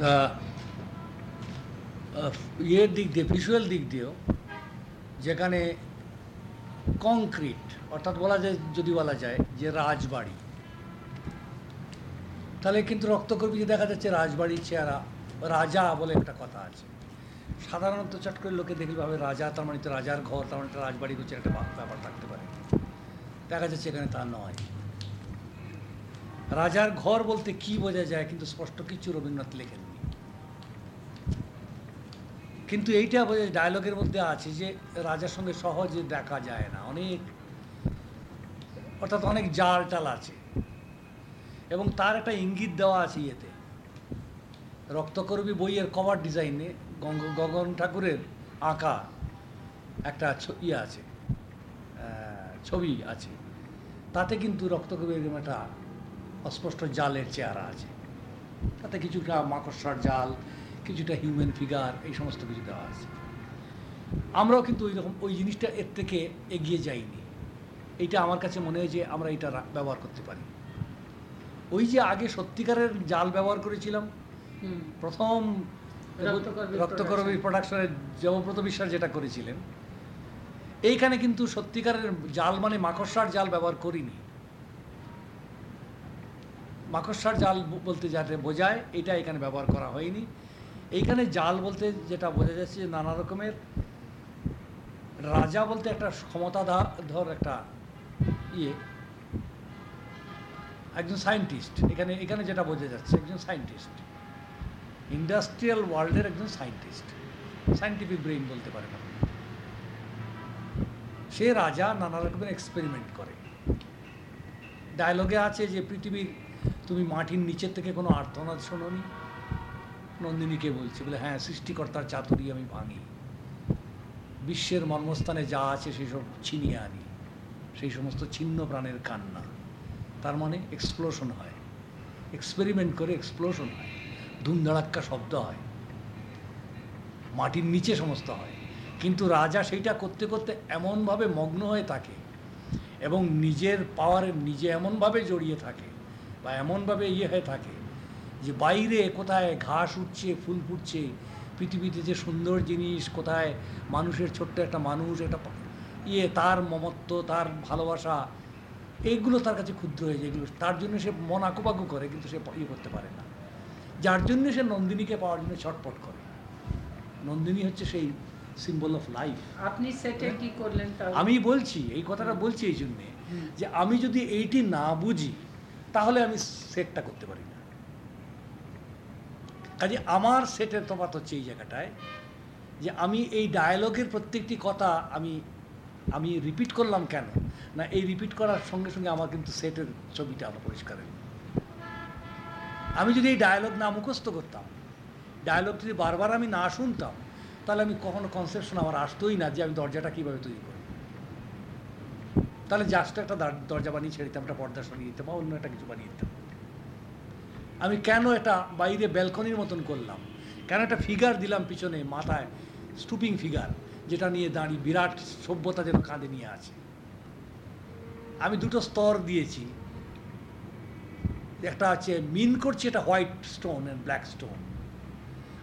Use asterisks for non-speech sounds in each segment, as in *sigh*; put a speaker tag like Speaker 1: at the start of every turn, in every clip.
Speaker 1: তা ইয়ের দিক দিয়ে ভিজুয়াল দিক দিয়েও, যেখানে কংক্রিট অর্থাৎ বলা যায়, যদি বলা যায়, যে রাজবাড়ি। তাহলে কিন্তু রক্তকর্মীকে দেখা যাচ্ছে, রাজবাড়ির চেহারা, রাজা বলে একটা কথা আছে। সাধারণত চট করে লোকে দেখলে ভাবে রাজা, তার মানে তো রাজার ঘর, তার মানে রাজবাড়ি হচ্ছে একটা ব্যাপার থাকতে পারে। দেখা যাচ্ছে এখানে তা নয়। রাজার ঘর বলতে কি বোঝা যায়, কিন্তু স্পষ্ট কিছু রবীন্দ্রনাথ লেখেননি কিন্তু এইটা ডায়লগের মধ্যে আছে যে রাজার সঙ্গে সহজে দেখা যায় না। অনেক, অর্থাৎ অনেক জাল টাল আছে। এবং তার একটা ইঙ্গিত দেওয়া আছে ইয়েতে। রক্তকরবী বইয়ের কভার ডিজাইনে গঙ্গ- গগন ঠাকুরের আঁকা একটা ইয়ে আছে ছবি আছে। তাতে কিন্তু রক্তকবি এরকম একটা অস্পষ্ট জালের চেহারা আছে। তাতে কিছুটা মাকড়সার জাল কিছুটা হিউম্যান ফিগার এই সমস্ত কিছু দেওয়া আছে। আমরাও কিন্তু ওই রকম ওই জিনিসটা এর থেকে এগিয়ে যাইনি। এটা আমার কাছে মনে হয় যে আমরা এটা ব্যবহার করতে পারি। ওই যে আগে সত্যিকারের জাল ব্যবহার করেছিলাম প্রথম
Speaker 2: রক্তকরবী
Speaker 1: প্রোডাকশনের জবব্রত বিশ্বাস যেটা করেছিলেন এইখানে কিন্তু সত্যিকারের জাল মানে মাকড়সার জাল ব্যবহার করিনি। মাকড়সার জাল বলতে যাতে বোঝায় এটা এখানে ব্যবহার করা হয়নি। এইখানে জাল বলতে যেটা বোঝা যাচ্ছে নানা রকমের রাজা বলতে একটা ক্ষমতাধর একটা ইয়ে। একজন সায়েন্টিস্ট। এখানে এখানে যেটা বোঝা যাচ্ছে, একজন সায়েন্টিস্ট। ইন্ডাস্ট্রিয়াল ওয়ার্ল্ডের একজন সায়েন্টিস্ট। সায়েন্টিফিক ব্রেইন বলতে পারেন আপনি সে রাজা নানা রকমের এক্সপেরিমেন্ট করে। ডায়লগে আছে যে পৃথিবীর, তুমি মাটির নিচের থেকে কোনো আর্তনাদ শোনোনি। নন্দিনীকে বলছে, বলে হ্যাঁ সৃষ্টিকর্তার চাতুরি আমি ভাঙি। বিশ্বের মর্মস্থানে যা আছে সেসব ছিনিয়ে আনি। সেই সমস্ত ছিন্ন প্রাণের কান্না। তার মানে এক্সপ্লোশন হয়। এক্সপেরিমেন্ট করে এক্সপ্লোশন হয়। ধুমধাড়াক্কা শব্দ হয়। মাটির নিচে সমস্ত হয়। কিন্তু রাজা সেইটা করতে করতে এমনভাবে মগ্ন হয়ে থাকে এবং নিজের পাওয়ারে নিজে এমনভাবে জড়িয়ে থাকে বা এমনভাবে ইয়ে হয়ে থাকে যে বাইরে কোথায় ঘাস উঠছে ফুল ফুটছে পৃথিবীতে যে সুন্দর জিনিস কোথায় মানুষের ছোট্ট একটা মানুষ একটা ইয়ে তার মমত্ব তার ভালোবাসা এইগুলো তার কাছে ক্ষুদ্র হয়ে যায়। এগুলো তার জন্য সে মন আকুপাকু করে কিন্তু সে ইয়ে করতে পারে না। যার জন্য সে নন্দিনীকে পাওয়ার জন্য ছটপট করে। নন্দিনী হচ্ছে সেই সিম্বল অফ লাইফ
Speaker 2: আপনি সেটে কি করলেন
Speaker 1: আমি বলছি এই কথাটা বলছি এই জন্যে যে আমি যদি এইটি না বুঝি তাহলে আমি সেটটা করতে পারি কাজে আমার সেটের তফাৎ হচ্ছে এই জায়গাটায় যে আমি এই ডায়ালগের প্রত্যেকটি কথা আমি আমি রিপিট করলাম কেন? না, এই রিপিট করার সঙ্গে সঙ্গে আমার কিন্তু সেটের ছবিটা আমার পরিষ্কার। আমি যদি এই ডায়ালগ না মুখস্থ করতাম ডায়ালগ যদি বারবার আমি না শুনতাম, তাহলে আমি কখনো কনসেপশন আমার আসতোই না যে আমি দরজাটা কীভাবে তৈরি করি তাহলে জাস্ট একটা দার- দরজা বানিয়ে ছেড়ে দিতাম, একটা পর্দা সরিয়ে দিতাম বা অন্য একটা কিছু বানিয়ে দিতাম। আমি কেন এটা বাইরে ব্যালকনির মতন করলাম? কেন একটা ফিগার দিলাম পিছনে, মাথায় স্টুপিং ফিগার যেটা নিয়ে দাঁড়িয়ে বিরাট সভ্যতা যেন কাঁধে নিয়ে আছে? আমি দুটো স্তর দিয়েছি। একটা আছে মিন করছে এটা white stone and black stone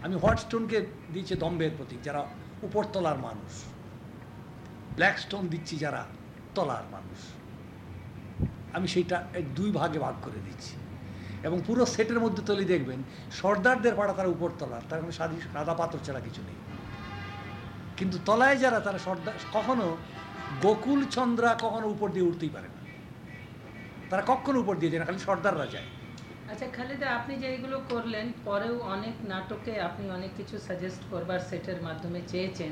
Speaker 1: আমি হোয়াইট স্টোনকে দিয়েছি দম্ভের প্রতীক, যারা উপরতলার মানুষ। ব্ল্যাক স্টোন দিচ্ছি যারা তলার মানুষ। আমি সেইটা দুই ভাগে ভাগ করে দিচ্ছি। এবং পুরো সেটের মধ্যে তলি দেখবেন সর্দারদের পাড়া তারা উপরতলার তার কোনো সাদি সাদা পাথর ছাড়া কিছু নেই। কিন্তু তলায় যারা তারা সর্দার কখনো গোকুল চন্দ্রা কখনো উপর দিয়ে উঠতেই পারে না। তারা কখনো উপর দিয়ে যায় না খালি সর্দাররা যায়।
Speaker 2: আচ্ছা খালেদা আপনি যে এগুলো করলেন পরেও অনেক নাটকে আপনি অনেক কিছু সাজেস্ট করবার সেটের মাধ্যমে চেয়েছেন।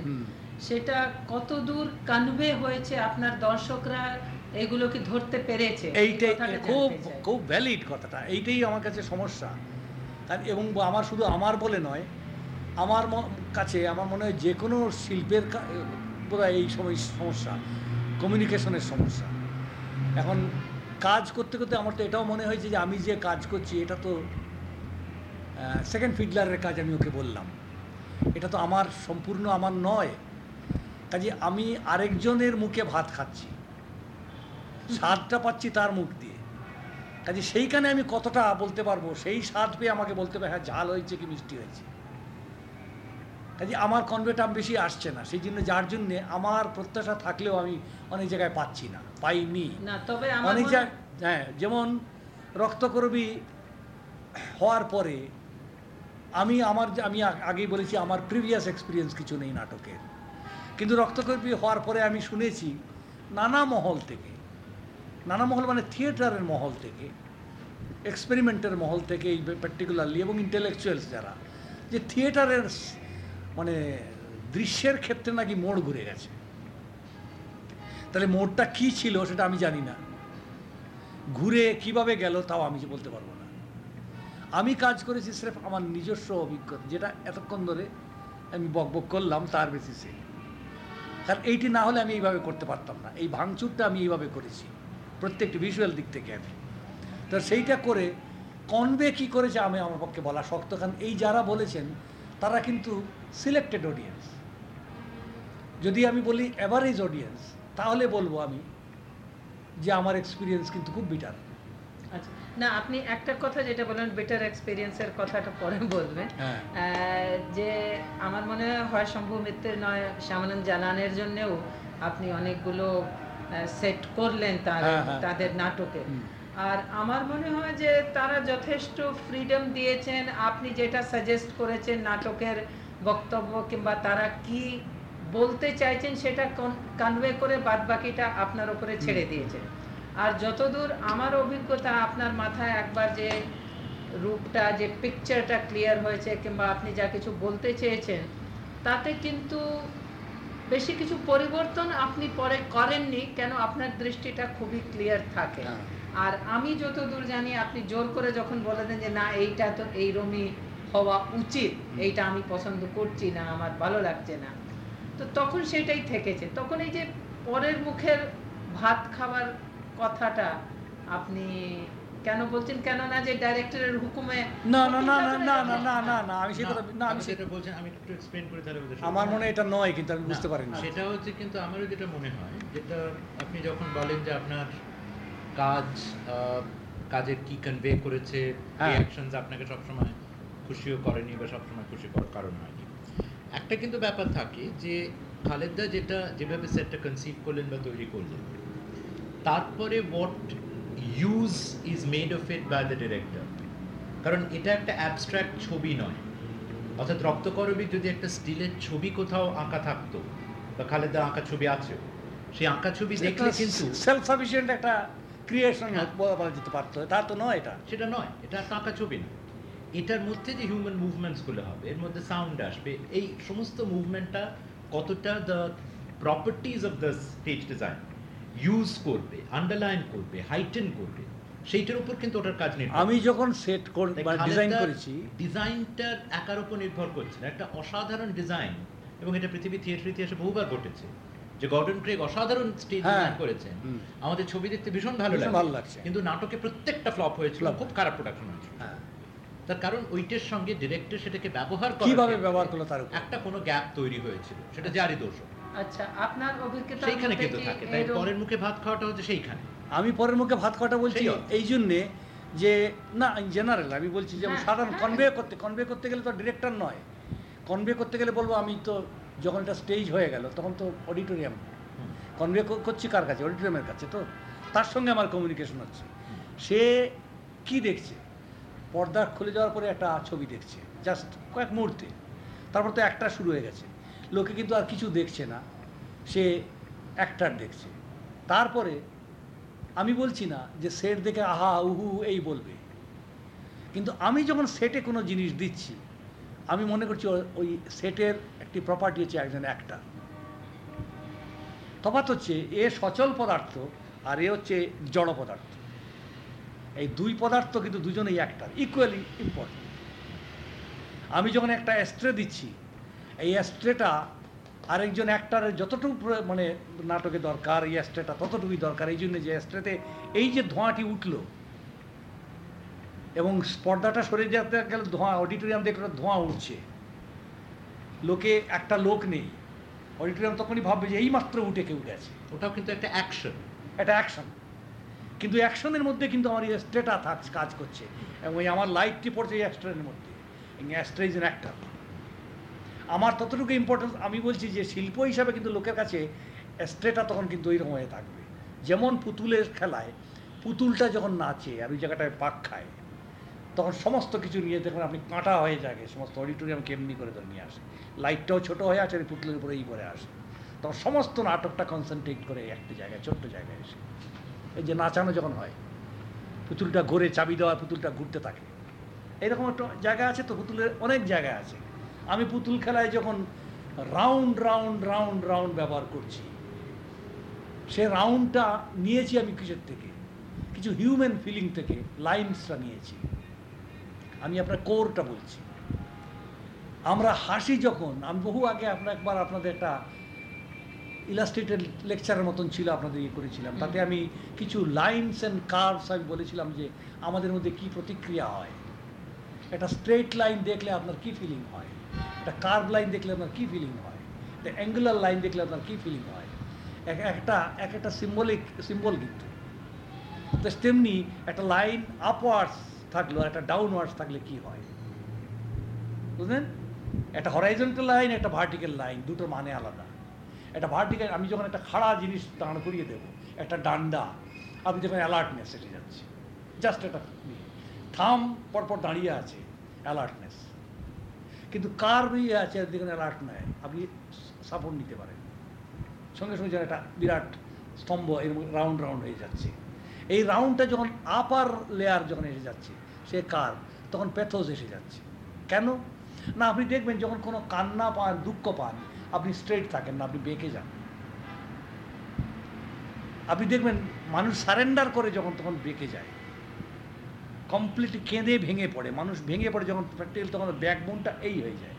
Speaker 2: সেটা কত দূর কনভে হয়েছে আপনার দর্শকরা? এগুলো কি ধরতে পেরেছে।
Speaker 1: এইটাই খুব খুব ভ্যালিড কথাটা। এইটাই আমার কাছে সমস্যা। কারণ এবং আমার শুধু আমার বলে নয় আমার কাছে আমার মনে হয় যে কোনো শিল্পের বোধহয় এই সময় সমস্যা কমিউনিকেশনের সমস্যা। এখন কাজ করতে করতে আমার তো এটাও মনে হয়েছে যে আমি যে কাজ করছি এটা তো সেকেন্ড ফিডলারের কাজ আমি ওকে বললাম। এটা তো আমার সম্পূর্ণ আমার নয়। কাজে আমি আরেকজনের মুখে ভাত খাচ্ছি। স্বাদটা পাচ্ছি তার মুখ দিয়ে। কাজে সেইখানে আমি কতটা বলতে পারব সেই স্বাদ পেয়ে আমাকে বলতে হবে হ্যাঁ ঝাল হয়েছে কি মিষ্টি হয়েছে। কাজে আমার কনভেটাম বেশি আসছে না সেই জন্য যার জন্যে আমার প্রত্যাশা থাকলেও আমি অনেক জায়গায় পাচ্ছি না পাইনি। অনেক জায়গায় হ্যাঁ যেমন রক্তকরবী হওয়ার পরে আমি আমার আমি আগেই বলেছি আমার প্রিভিয়াস এক্সপিরিয়েন্স কিছু নেই নাটকের। কিন্তু রক্তকরবী হওয়ার পরে আমি শুনেছি নানা মহল থেকে নানা মহল মানে থিয়েটারের মহল থেকে এক্সপেরিমেন্টের মহল থেকে এই পার্টিকুলারলি এবং ইন্টেলেকচুয়ালস যারা, যে থিয়েটারের মানে দৃশ্যের ক্ষেত্রে নাকি মোড় ঘুরে গেছে। তাহলে মোড়টা কী ছিল সেটা আমি জানি না। ঘুরে কীভাবে গেল তাও আমি বলতে পারব না। আমি কাজ করেছি স্রেফ আমার নিজস্ব অভিজ্ঞতা, যেটা এতক্ষণ ধরে আমি বকবক করলাম তার বেসিসে কারণ এইটি না হলে আমি এইভাবে করতে পারতাম না। এই ভাঙচুরটা আমি এইভাবে করেছি। প্রত্যেকটি ভিজুয়াল দিক থেকে। আমি তো সেইটা করে কনভে কী করেছে আমি আমার পক্ষে বলা শক্ত কারণ এই যারা বলেছেন তারা কিন্তু সিলেক্টেড অডিয়েন্স যদি আমি বলি অ্যাভারেজ অডিয়েন্স তাহলে বলব আমি যে আমার এক্সপিরিয়েন্স কিন্তু খুব বিটার
Speaker 2: আচ্ছা না আপনি একটা কথা যেটা বলেন বেটার এক্সপিরিয়েন্সের কথাটা পরে বলবেন।
Speaker 1: হ্যাঁ।
Speaker 2: যে আমার মনে হয় হয় শম্ভু মিত্রের নয় শ্যামানন্দ জানানের জন্যেও আপনি অনেকগুলো সেট করলেন তার
Speaker 1: হ্যাঁ, হ্যাঁ।
Speaker 2: তাদের নাটকে। আর আমার মনে হয় যে তারা যথেষ্ট ফ্রিডম দিয়েছেন। আপনি যেটা সাজেস্ট করেছেন নাটকের বক্তব্য কিংবা তারা কি বলতে চাইছেন সেটা কনভে করে বাদ বাকিটা আপনার উপরে ছেড়ে দিয়েছেন আর যতদূর আমার অভিজ্ঞতা আপনার মাথায় একবার যে রূপটা যে পিকচারটা ক্লিয়ার হয়েছে কিংবা আপনি যা কিছু বলতে চেয়েছেন তাতে কিন্তু বেশি কিছু পরিবর্তন আপনি পরে করেননি কেন আপনার দৃষ্টিটা খুবই ক্লিয়ার থাকে।
Speaker 1: হ্যাঁ।
Speaker 2: আর আমি যতদূর জানি আপনি জোর করে যখন বলে দেন যে না এইটা তো এইরমই হওয়া উচিত এইটা আমি পছন্দ করছি না আমার ভালো লাগছে না। তো তখন সেটাই থেকেছে। তখন এই যে পরের মুখের ভাত খাবার কথাটা আপনি কেন বলছেন কেন না যে ডাইরেক্টরের হুকুমে
Speaker 1: না না না না না না না না না আমি সে কথা না আমি
Speaker 3: আপনি
Speaker 1: সে-
Speaker 3: বলছেন আমি একটু এক্সপ্লেন করে তাহলে বুঝতে
Speaker 1: আমার মনে এটা নয় কিন্তু আমি বুঝতে
Speaker 3: না, সেটা হচ্ছে কিন্তু আমারও যেটা মনে হয় যেটা আপনি যখন বলেন যে আপনার কাজ কাজের কি কনভে করেছে। রিয়াকশনস আপনাকে সবসময় খুশিও করেনি বা সবসময় খুশি করার কারণ হয়নি। একটা কিন্তু ব্যাপার থাকে যে খালেদা যেটা যেভাবে সেটটা কনসিভ করলেন বা তৈরি করলেন তারপরে what use is made of it by the director কারণ এটা একটা অ্যাবস্ট্রাক্ট ছবি নয়। অর্থাৎ রক্তকরবী যদি একটা স্টিলের ছবি কোথাও আঁকা থাকতো বা খালেদার আঁকা ছবি আছে সেই আঁকা ছবি দেখলে কিন্তু
Speaker 1: সেলফ সাফিসিয়েন্ট একটা ক্রিয়েশন। বলা যেতে পারতো। তা তো নয় এটা।
Speaker 3: সেটা নয় এটা একটা আঁকা ছবি না। এটার মধ্যে যে হিউম্যান মুভমেন্টসগুলো হবে এর মধ্যে সাউন্ড আসবে এই সমস্ত মুভমেন্টটা কতটা the properties of the stage design use করবে আন্ডারলাইন করবে হাইটেন করবে সেইটার উপর কিন্তু ওটার কাজ নির্ভর
Speaker 1: আমি যখন সেট ডিজাইন করেছি
Speaker 3: ডিজাইনটার একার উপর নির্ভর করছে না। একটা অসাধারণ ডিজাইন এবং এটা পৃথিবী থিয়েটার ইতিহাসে বহুবার ঘটেছে। যে গর্ডন ক্রেগ অসাধারণ স্টেজ
Speaker 1: হ্যাঁ।
Speaker 3: ডিজাইন করেছেন আমাদের ছবি দেখতে ভীষণ ভালো লাগে
Speaker 1: ভালো লাগছে।
Speaker 3: কিন্তু নাটকে প্রত্যেকটা ফ্লপ হয়েছিল খুব খারাপ প্রোডাকশন হয়েছিল।
Speaker 1: হ্যাঁ।
Speaker 3: তার কারণ ওইটার সঙ্গে ডিরেক্টর সেটাকে ব্যবহার
Speaker 1: কীভাবে ব্যবহার করল তার
Speaker 3: একটা কোনো গ্যাপ তৈরি হয়েছিল সেটা জারি দোষ।
Speaker 2: আচ্ছা আপনার অভিজ্ঞতা
Speaker 3: সেইখানে কিন্তু থাকে তাই পরের মুখে ভাত খাওয়াটা হচ্ছে সেইখানে।
Speaker 1: আমি পরের মুখে ভাত খাওয়াটা বলছি এই জন্যে যে না জেনারেল আমি বলছি যে
Speaker 2: হ্যাঁ,
Speaker 1: সাধারণ
Speaker 2: হ্যাঁ।
Speaker 1: কনভে করতে কনভে করতে গেলে তো ডিরেক্টর নয়। কনভে করতে গেলে বলব আমি তো যখন এটা স্টেজ হয়ে গেল তখন তো অডিটোরিয়াম কনভে করছি কার কাছে? অডিটোরিয়ামের কাছে তো। তার সঙ্গে আমার কমিউনিকেশন হচ্ছে। সে কি দেখছে? পর্দা খুলে যাওয়ার পরে একটা ছবি দেখছে জাস্ট কয়েক মুহূর্তে। তারপর তো একটা শুরু হয়ে গেছে। লোকে কিন্তু আর কিছু দেখছে না। সে অ্যাক্টার দেখছে। তারপরে আমি বলছি না যে সেট দেখে, আহা, উহু, এই বলবে। কিন্তু আমি যখন সেটে কোনো জিনিস দিচ্ছি, আমি মনে করছি ওই সেটের একটি প্রপার্টি হচ্ছে একজন অ্যাক্টার তফাৎ হচ্ছে এ সচল পদার্থ আর এ হচ্ছে জড় পদার্থ। এই দুই পদার্থ কিন্তু দুজনেই অ্যাক্টার ইকুয়ালি ইম্পর্টেন্ট আমি যখন একটা অ্যাস্ট্রে দিচ্ছি এই অ্যাস্ট্রেটা আরেকজন অ্যাক্টারের যতটুকু মানে নাটকে দরকার এই অ্যাস্ট্রেটা ততটুকুই দরকার। এই জন্য যে অ্যাস্ট্রেতে এই যে ধোঁয়াটি উঠল এবং পর্দাটা সরে যেতে গেলে ধোঁয়া অডিটোরিয়াম দেখলে ধোঁয়া উঠছে। লোকে একটা লোক নেই। অডিটোরিয়াম তখনই ভাববে যে এই মাত্র উঠে কেউ গেছে।
Speaker 3: ওটাও কিন্তু একটা অ্যাকশন
Speaker 1: এটা অ্যাকশন কিন্তু অ্যাকশনের মধ্যে কিন্তু আমার স্ট্রেটা থাক কাজ করছে। এবং এই আমার লাইটটি পড়ছে এই অ্যাস্ট্রের মধ্যে। অ্যাস্ট্রা ইজ অ্যাক্টার আমার ততটুকু ইম্পর্টেন্স আমি বলছি যে শিল্প হিসাবে কিন্তু লোকের কাছে স্ট্রেটা তখন কিন্তু ওইরকম হয়ে থাকবে। যেমন পুতুলের খেলায় পুতুলটা যখন নাচে আর ওই জায়গাটায় পাক খায়, তখন সমস্ত কিছু নিয়ে দেখুন আপনি কাঁটা হয়ে যায়, সমস্ত অডিটোরিয়াম কেমনি করে ধরে নিয়ে আসে। লাইটটাও ছোট হয়ে আসে আর পুতুলের উপরে এই করে আসে। তখন সমস্ত নাটকটা কনসেন্ট্রেট করে একটা জায়গায়, ছোট্ট জায়গায় এসে। এই যে নাচানো যখন হয়, পুতুলটা ঘুরে, চাবি দেওয়া পুতুলটা ঘুরতে থাকে। এরকম একটা জায়গা আছে তো, পুতুলের অনেক জায়গা আছে। আমি পুতুল খেলায় যখন রাউন্ড রাউন্ড রাউন্ড রাউন্ড ব্যবহার করছি সে রাউন্ডটা নিয়েছি আমি কিছুর থেকে? কিছু হিউম্যান ফিলিং থেকে লাইন্সটা নিয়েছি। আমি আপনার কোরটা বলছি। আমরা হাসি যখন আমি বহু আগে আপনার একবার আপনাদের একটা ইলাস্ট্রেটেড লেকচারের মতন ছিল আপনাদের ইয়ে করেছিলাম। তাতে আমি কিছু লাইনস অ্যান্ড কার্ভস আমি বলেছিলাম যে আমাদের মধ্যে কি প্রতিক্রিয়া হয়। একটা স্ট্রেট লাইন দেখলে আপনার কি ফিলিং হয়? একটা কার্ভ লাইন দেখলে আপনার কি ফিলিং হয়? একটা অ্যাঙ্গুলার লাইন দেখলে আপনার কি ফিলিং হয়? এক, একটা এক একটা সিম্বলিক সিম্বল কিন্তু। তো তেমনি একটা লাইন আপওয়ার্ডস থাকল, একটা ডাউনওয়ার্ডস থাকলে কি হয়? বুঝলেন? একটা হরাইজন্টাল লাইন একটা ভার্টিক্যাল লাইন দুটোর মানে আলাদা। একটা ভার্টিক্যাল আমি যখন একটা খাড়া জিনিস দাঁড় করিয়ে দেবো, একটা ডান্ডা, আমি যখন অ্যালার্টনেস এসে যাচ্ছে। জাস্ট একটা থাম, পরপর দাঁড়িয়ে আছে অ্যালার্টনেস কিন্তু কার ইয়ে আছে দেখুন অ্যালার্ট নেয় আপনি সাপোর্ট নিতে পারেন। সঙ্গে সঙ্গে একটা বিরাট স্তম্ভ এরকম রাউন্ড রাউন্ড হয়ে যাচ্ছে। এই রাউন্ডটা যখন আপার লেয়ার যখন এসে যাচ্ছে, সে কার? তখন প্যাথোজ এসে যাচ্ছে। কেন? না, আপনি দেখবেন যখন কোনো কান্না পান, দুঃখ পান, আপনি স্ট্রেট থাকেন না, আপনি বেঁকে যান। আপনি দেখবেন মানুষ সারেন্ডার করে যখন, তখন বেঁকে যায়। কমপ্লিটলি কেঁদে ভেঙে পড়ে। মানুষ ভেঙে পড়ে যখন প্র্যাকটিক্যাল তখন ব্যাকবোনটা এই হয়ে যায়।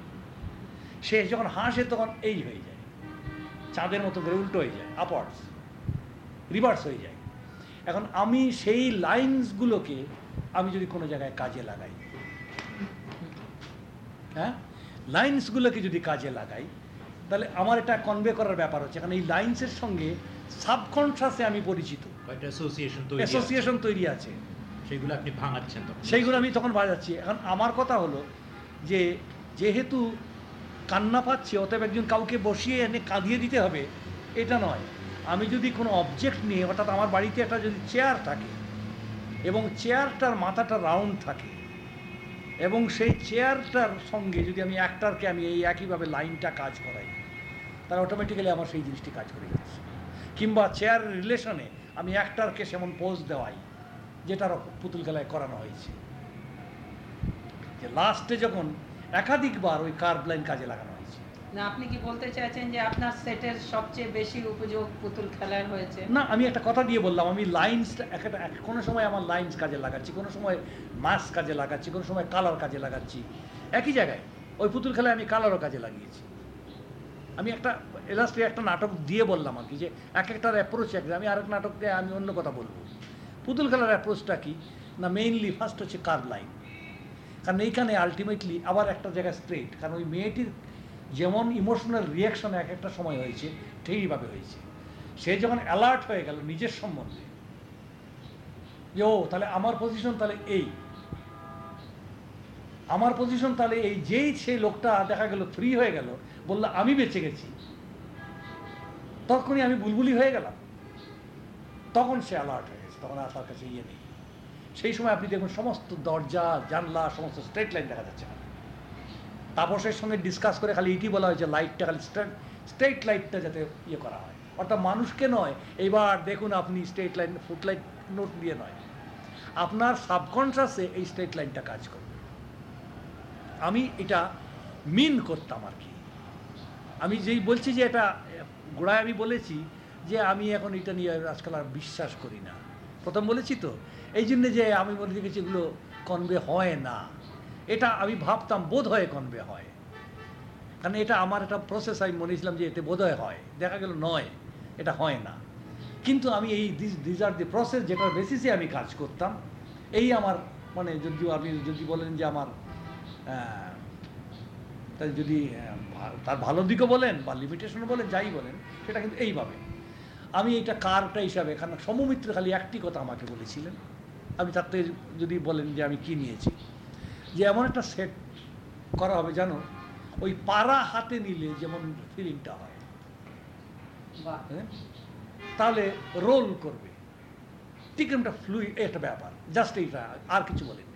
Speaker 1: সে যখন হাসে তখন এই হয়ে যায়। চাঁদের মতো করে উল্টো হয়ে যায় আপওয়ার্ডস রিভার্স হয়ে যায়। এখন আমি সেই লাইন্সগুলোকে আমি যদি কোনো জায়গায় কাজে লাগাই হ্যাঁ? লাইন্সগুলোকে যদি কাজে লাগাই তাহলে আমার এটা কনভে করার ব্যাপার হচ্ছে কারণ এই লাইন্সের সঙ্গে সাবকনশাসে আমি পরিচিত।
Speaker 3: একটা অ্যাসোসিয়েশন তৈরি আছে। সেগুলো আপনি ভাঙাচ্ছেন তখন।
Speaker 1: সেইগুলো আমি তখন বাজাচ্ছি এখন আমার কথা হলো যে, যেহেতু কান্না পাচ্ছে, অতএব একজন কাউকে বসিয়ে এনে কাঁদিয়ে দিতে হবে, এটা নয়। আমি যদি কোনো অবজেক্ট নিয়ে, অর্থাৎ আমার বাড়িতে একটা যদি চেয়ার থাকে এবং চেয়ারটার মাথাটা রাউন্ড থাকে এবং সেই চেয়ারটার সঙ্গে যদি আমি অ্যাক্টারকে আমি এই একইভাবে লাইনটা কাজ করাই, তাহলে অটোমেটিক্যালি আমার সেই জিনিসটি কাজ করে যাচ্ছে। কিংবা চেয়ার রিলেশনে আমি অ্যাক্টারকে সেমন পোজ দেওয়াই। যেটার পুতুল খেলায় করানো হয়েছে। যে লাস্টে যখন একাধিকবার ওই কার্ভ লাইন কাজে লাগানো হয়েছে।
Speaker 2: না আপনি কি বলতে চাইছেন যে আপনার সেটের সবচেয়ে বেশি উপযোগ পুতুল খেলার হয়েছে?
Speaker 1: না আমি একটা কথা দিয়ে বললাম আমি লাইন্স একটা কোনো সময় আমার লাইন্স কাজে লাগাচ্ছি কোনো সময় মাস কাজে লাগাচ্ছি কোনো সময় কালার কাজে লাগাচ্ছি। একই জায়গায় ওই পুতুল খেলায় আমি কালারও কাজে লাগিয়েছি। আমি একটা এলাস্ট্রি একটা নাটক দিয়ে বললাম আর কি যে এক একটার অ্যাপ্রোচ এক আমি আরেক নাটককে আমি অন্য কথা বলব। পুতুল খেলার অ্যাপ্রোচটা কি? না মেইনলি ফার্স্ট হচ্ছে কার লাইন কারণ এইখানে আলটিমেটলি আবার একটা জায়গায় স্ট্রেট কারণ ওই মেয়েটির যেমন ইমোশনাল রিয়াকশন এক একটা সময় হয়েছে ঠিকইভাবে হয়েছে। সে যখন অ্যালার্ট হয়ে গেল নিজের সম্বন্ধে ও, তাহলে আমার পজিশন তাহলে এই। আমার পজিশন তাহলে এই। যেই সেই লোকটা দেখা গেল ফ্রি হয়ে গেল, বলল, আমি বেঁচে গেছি। তখনই আমি বুলবুলি হয়ে গেলাম। তখন সে অ্যালার্ট হয়ে তখন আর তার কাছে ইয়ে নেই। সেই সময় আপনি দেখুন সমস্ত দরজা, জানলা, সমস্ত স্ট্রেট লাইন দেখা যাচ্ছে না তাপসের সঙ্গে ডিসকাস করে খালি এটি বলা হয়েছে লাইটটা খালি স্ট্রেট লাইটটা যাতে ইয়ে করা হয়। অর্থাৎ মানুষকে নয়, এবার দেখুন আপনি straight line foot light note দিয়ে নয়। আপনার সাবকনশাসে এই স্ট্রেট লাইনটা কাজ করবে। আমি এটা মিন করতাম আর কি। আমি যেই বলছি যে এটা, গোড়ায় আমি বলেছি যে আমি এখন এটা নিয়ে আজকাল আর বিশ্বাস করি না। প্রথম বলেছি তো, এই জন্যে যে আমি বলে দেখেছি এগুলো কনভে হয় না। এটা আমি ভাবতাম বোধ হয় কনভে হয়। কারণ এটা আমার একটা প্রসেস আমি মনেছিলাম যে এতে বোধ হয়। দেখা গেল নয়, এটা হয় না। কিন্তু আমি এই দিস আর দি প্রসেস যেটার বেসিসে আমি কাজ করতাম, এই আমার মানে যদি আপনি যদি বলেন যে আমার তাই যদি তার ভালো দিকও বলেন বা লিমিটেশনও বলেন, যাই বলেন, সেটা কিন্তু এইভাবে। আমি এটা কারটা হিসাবে কারণ সমমিত্র খালি একটি কথা আমাকে বলেছিলেন। আমি তার থেকে যদি বলেন যে আমি কি নিয়েছি। যে এমন একটা সেট করা হবে জানো ওই পাড়া হাতে নিলে যেমন ফিলিংটা হয়। হ্যাঁ? তাহলে রোল করবে। ঠিক একটা ফ্লুই একটা ব্যাপার। জাস্ট এইটা আর কিছু বলেনি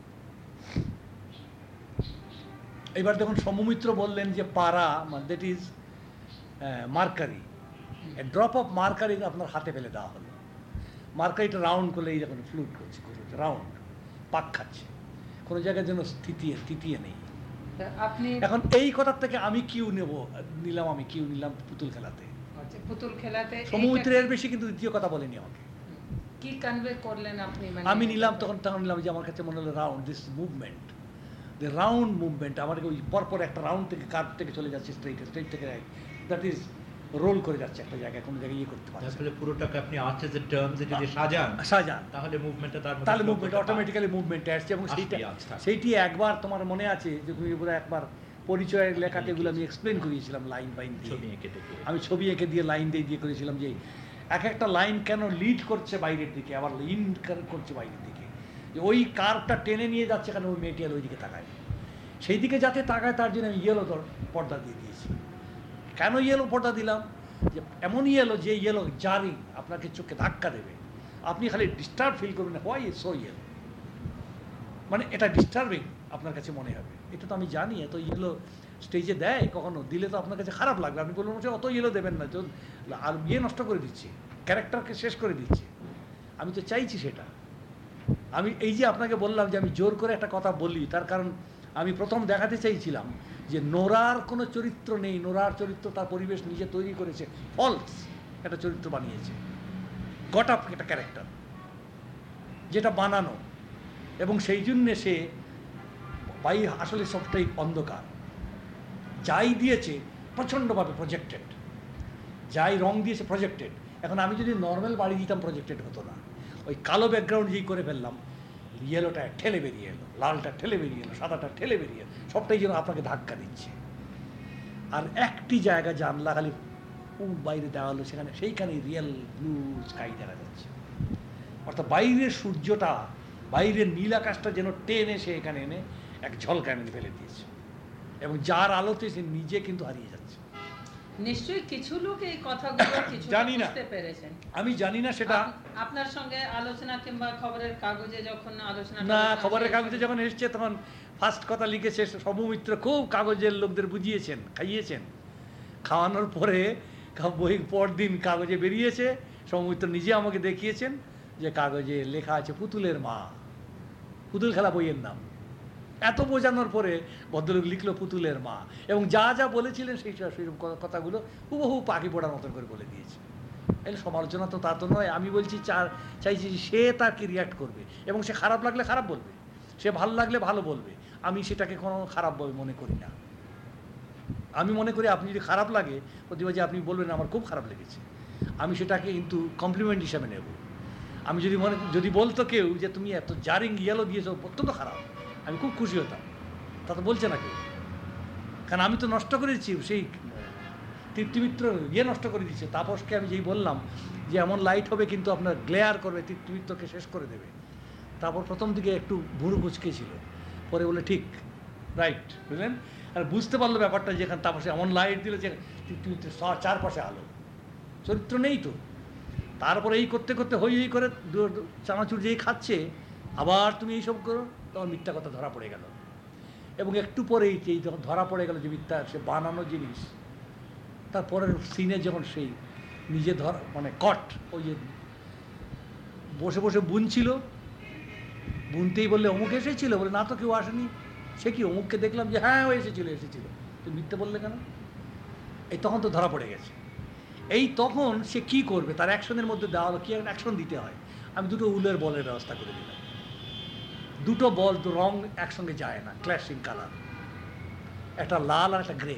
Speaker 1: এবার দেখুন সমমিত্র বললেন যে পারা that is mercury. Drop of mercury আপনার হাতে ফেলে দেওয়া হলো। মার্কারিটা রাউন্ড করলে এই দেখুন ফ্লুট করছে রাউন্ড পাক খাচ্ছে। কোনো জায়গায় যেন স্থিতিয়ে তৃতীয় নেই।
Speaker 2: আপনি
Speaker 1: এখন এই কথার থেকে আমি কিউ নেব নিলাম আমি কিউ নিলাম পুতুল খেলাতে।
Speaker 2: আচ্ছা, পুতুল খেলাতে
Speaker 1: সমমিত্রের বেশি কিন্তু দ্বিতীয় কথা বলেনি আমাকে।
Speaker 2: কি কনভে করলেন আপনি? মানে
Speaker 1: আমি নিলাম তখন তখন নিলাম যে আমার কাছে মনে হলো round this movement the round movement আমার ওই পরপর একটা রাউন্ড থেকে কার্ভ থেকে চলে যাচ্ছে স্ট্রেট স্ট্রেট থেকে দ্যাট ইজ রোল করে যাচ্ছে একটা জায়গায় কোনো জায়গায় ইয়ে করতে পারছে
Speaker 3: তাহলে পুরোটাকে আপনি আর্টের যে টার্মসে যদি সাজান
Speaker 1: সাজান।
Speaker 3: তাহলে মুভমেন্টটা তার
Speaker 1: তাহলে মুভমেন্ট অটোমেটিক্যালি মুভমেন্ট আসছে এবং সেইটা। সেইটি একবার তোমার মনে আছে যে তুমি পুরো একবার পরিচয়ের লেখাতে এগুলো আমি এক্সপ্লেন করিয়েছিলাম লাইন বাইন দিয়ে।
Speaker 3: ছবি এঁকে টেকে
Speaker 1: আমি ছবি এঁকে দিয়ে লাইন দিয়ে দিয়ে করেছিলাম যে এক একটা লাইন কেন লিড করছে বাইরের দিকে আবার ইন করছে বাইরের দিকে? যে ওই কারটা টেনে নিয়ে যাচ্ছে কেন ওই মেয়েটিয়াল ওই দিকে তাকায়? সেই দিকে যাতে তাকায় তার জন্য আমি ইয়েলো পর্দা দিয়ে দিয়েছি। কেন ইয়েলো পর্দা দিলাম? যে এমন ইয়েলো যে ইয়েলো জারিং, আপনাকে চোখে ধাক্কা দেবে। আপনি খালি ডিস্টার্ব ফিল করবেন হোয়াই সো ইয়েলো মানে এটা ডিস্টার্বিং আপনার কাছে মনে হবে। এটা তো আমি জানি, এত ইয়েলো স্টেজে দেয়, কখনো দিলে তো আপনার কাছে খারাপ লাগবে। আপনি বলবেন অত ইয়েলো দেবেন না আর বিয়ে নষ্ট করে দিচ্ছে, ক্যারেক্টারকে শেষ করে দিচ্ছে। আমি তো চাইছি সেটা। আমি এই যে আপনাকে বললাম যে আমি জোর করে একটা কথা বলি, তার কারণ আমি প্রথম দেখাতে চাইছিলাম যে নোরার কোনো চরিত্র নেই, নোরার চরিত্র তার পরিবেশ নিজে তৈরি করেছে ফলস একটা চরিত্র বানিয়েছে গট আপ একটা ক্যারেক্টার যেটা বানানো, এবং সেই জন্যে সে বাইরে আসলে সবটাই অন্ধকার। যাই দিয়েছে, প্রচণ্ডভাবে প্রজেক্টেড যাই রং দিয়েছে প্রজেক্টেড এখন আমি যদি নর্মাল বাড়ি দিতাম প্রজেক্টেড হতো না। ওই কালো ব্যাকগ্রাউন্ড যেই করে ফেললাম ইয়েলোটা ঠেলে বেরিয়ে এলো, লালটা ঠেলে বেরিয়ে এলো, সাদাটা ঠেলে বেরিয়ে এলো, সবটাই যেন আপনাকে ধাক্কা দিচ্ছে। আর একটি জায়গা জানলা খালি বাইরে দেওয়া হলো, সেখানে সেইখানে রিয়েল ব্লু স্কাই দেখা যাচ্ছে। অর্থাৎ বাইরের সূর্যটা, বাইরের নীল আকাশটা যেন টেনে সে এখানে এনে এক ঝলকা এনে ফেলে দিয়েছে। এবং যার আলোতে সে নিজে কিন্তু হারিয়ে যাচ্ছে।
Speaker 2: নিশ্চয়ই কিছু লোক এই কথাগুলো *coughs* কিছু
Speaker 1: জানি না।
Speaker 2: বুঝতে পেরেছেন।
Speaker 1: আমি জানি না সেটা
Speaker 2: আপনার সঙ্গে আলোচনা কিংবা খবরের কাগজে যখন আলোচনা
Speaker 1: না খবরের কাগজে যখন এসছে তখন ফার্স্ট কথা লিখেছে সমমিত্র খুব কাগজের লোকদের বুঝিয়েছেন খাইয়েছেন। খাওয়ানোর পরে বই পরদিন কাগজে বেরিয়েছে সমমিত্র নিজে আমাকে দেখিয়েছেন যে কাগজে লেখা আছে পুতুলের মা। পুতুল খেলা বইয়ের নাম। এত বোঝানোর পরে ভদ্রলোক লিখলো পুতুলের মা এবং যা যা বলেছিলেন সেই সব- সেই কথাগুলো হুবহু পাখি পড়ার মতন করে বলে দিয়েছে। এই সমালোচনা তো তা তো নয়, আমি বলছি চার চাইছি সে তার কি রিয়াক্ট করবে এবং সে খারাপ লাগলে খারাপ বলবে, সে ভালো লাগলে ভালো বলবে, আমি সেটাকে কোনো খারাপ মনে করি না। আমি মনে করি আপনি যদি খারাপ লাগে প্রতিভা যে আপনি বলবেন, আমার খুব খারাপ লেগেছে, আমি সেটাকে কিন্তু কমপ্লিমেন্ট হিসাবে নেব। আমি যদি মনে যদি বলতো কেউ যে, তুমি এত জারিং ইয়েলো দিয়েছ, অত্যন্ত খারাপ। আমি খুব খুশি হতাম। তা তো বলছে না কেউ কারণ আমি তো নষ্ট করেছি সেই তৃপ্তিমিত্র ইয়ে নষ্ট করে দিচ্ছে। তাপসকে আমি যেই বললাম যে এমন লাইট হবে কিন্তু আপনার গ্লেয়ার করবে তৃপ্তিমিত্রকে শেষ করে দেবে। তারপর প্রথম দিকে একটু ভুরু কুচকেছিল। পরে বলে ঠিক রাইট বুঝলেন? আর বুঝতে পারল ব্যাপারটা যেখানে তাপসে এমন লাইট দিল যে তৃপ্তিমিত্র চারপাশে আলো। চরিত্র নেই তো। তারপরে এই করতে করতে হই হই করে চানাচুর যেই খাচ্ছে, আবার তুমি এইসব করো। তখন মিথ্যা কথা ধরা পড়ে গেল। এবং একটু পরেই যেই যখন ধরা পড়ে গেল যে মিথ্যা, সে বানানো জিনিস তারপরের সিনে যখন সেই নিজে ধর মানে কট ওই যে বসে বসে বুনছিল বুনতেই বললে অমুক এসেছিল? বলে, না তো কেউ আসেনি। সে কি অমুককে দেখলাম যে হ্যাঁ ও এসেছিল এসেছিল। তুই মিথ্যে বললে কেন? এই তখন তো ধরা পড়ে গেছে। এই তখন সে কি করবে? তার অ্যাকশনের মধ্যে দেওয়া হলো, কি অ্যাকশন দিতে হয়? আমি দুটো উলের বলের ব্যবস্থা করে দিলাম। দুটো বল তো রং একসঙ্গে যায় না ক্ল্যাশিং কালার একটা লাল আর একটা গ্রে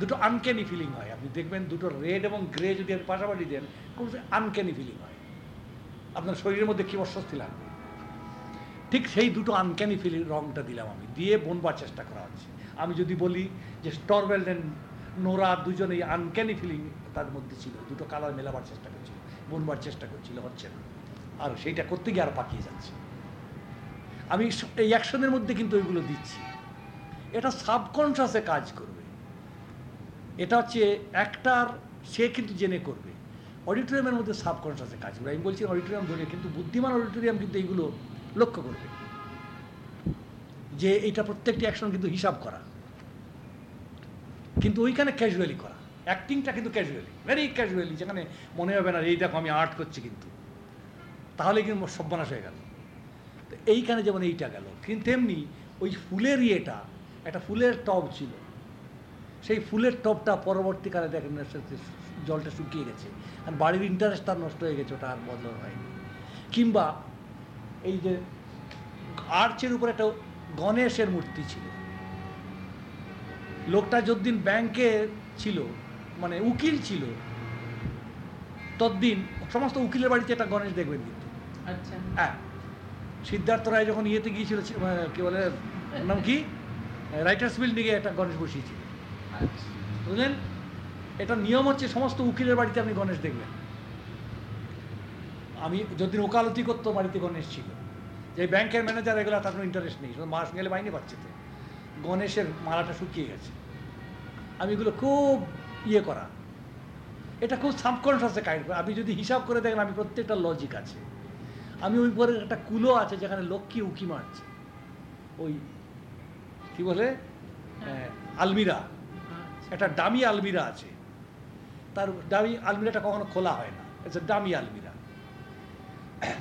Speaker 1: দুটো আনক্যানি ফিলিং হয়। আপনি দেখবেন দুটো রেড এবং গ্রে যদি আপনি পাশাপাশি দেন, খুব আনক্যানি ফিলিং হয়। আপনার শরীরের মধ্যে কি অস্বস্তি লাগবে? ঠিক সেই দুটো আনক্যানি ফিলিং রংটা দিলাম আমি, দিয়ে বোনবার চেষ্টা করা হচ্ছে। আমি যদি বলি যে স্টরবেলডেন নোরা দুজনেই আনক্যানি ফিলিং তার মধ্যে ছিল। দুটো কালার মেলাবার চেষ্টা করছিল, বুনবার চেষ্টা করছিল, হচ্ছে না। আর সেইটা করতে গিয়ে আর পাকিয়ে যাচ্ছে। আমি এই অ্যাকশনের মধ্যে কিন্তু ওইগুলো দিচ্ছি। এটা সাবকনশাসে কাজ করবে। এটা হচ্ছে একটার সে কিন্তু জেনে করবে। অডিটোরিয়ামের মধ্যে সাবকনশাসে কাজ করবে। আমি বলছি অডিটোরিয়াম ধরে, কিন্তু বুদ্ধিমান অডিটোরিয়াম কিন্তু এইগুলো লক্ষ্য করবে। যে এটা প্রত্যেকটি অ্যাকশন কিন্তু হিসাব করা। কিন্তু ওইখানে ক্যাজুয়ালি করা। অ্যাক্টিংটা কিন্তু ক্যাজুয়ালি ভেরি ক্যাজুয়ালি যেখানে মনে হবে না, এই দেখো, আমি আর্ট করছি কিন্তু। তাহলে কিন্তু সর্বনাশ হয়ে গেল। তো এইখানে যেমন এইটা গেল কিন্তু তেমনি ওই ফুলের ইয়েটা একটা ফুলের টব ছিল। সেই ফুলের টবটা পরবর্তীকালে দেখেন জলটা শুকিয়ে গেছে। আর বাড়ির ইন্টারেস্ট তার নষ্ট হয়ে গেছে ওটা আর বদল হয়নি। কিংবা এই যে আর্চের উপর একটা গণেশের মূর্তি ছিল। লোকটা যতদিন ব্যাংকে ছিল মানে উকিল ছিল ততদিন সমস্ত উকিলের বাড়িতে একটা গণেশ দেখবেন কিন্তু।
Speaker 2: আচ্ছা।
Speaker 1: হ্যাঁ। সিদ্ধার্থ রায় যখন ইয়েতে গিয়েছিল কি বলে নাম কি? রাইটার্স বিল্ডিংয়ে একটা গণেশ বসিয়েছিল। বুঝলেন? এটা নিয়ম হচ্ছে সমস্ত উকিলের বাড়িতে আপনি গণেশ দেখবেন। আমি যতদিন ওকালতি করতো বাড়িতে গণেশ ছিল, যে ব্যাংকের ম্যানেজার এগুলো তার কোনো ইন্টারেস্ট নেই মাস গেলে মাইনে পাচ্ছে তো। গণেশের মালাটা শুকিয়ে গেছে। আমি এগুলো খুব ইয়ে করা। এটা খুব সাবকনশাসে কাইড করে। আপনি যদি হিসাব করে দেখেন, আমি প্রত্যেকটা লজিক আছে। আমি ওই পরে একটা কুলো আছে যেখানে লক্ষ্মী উকি মারছে। ওই কি বলে? আলমিরা। একটা ডামি আলমিরা আছে। তার ডামি আলমিরাটা কখনো খোলা হয় না। ইটস ডামি আলমিরা।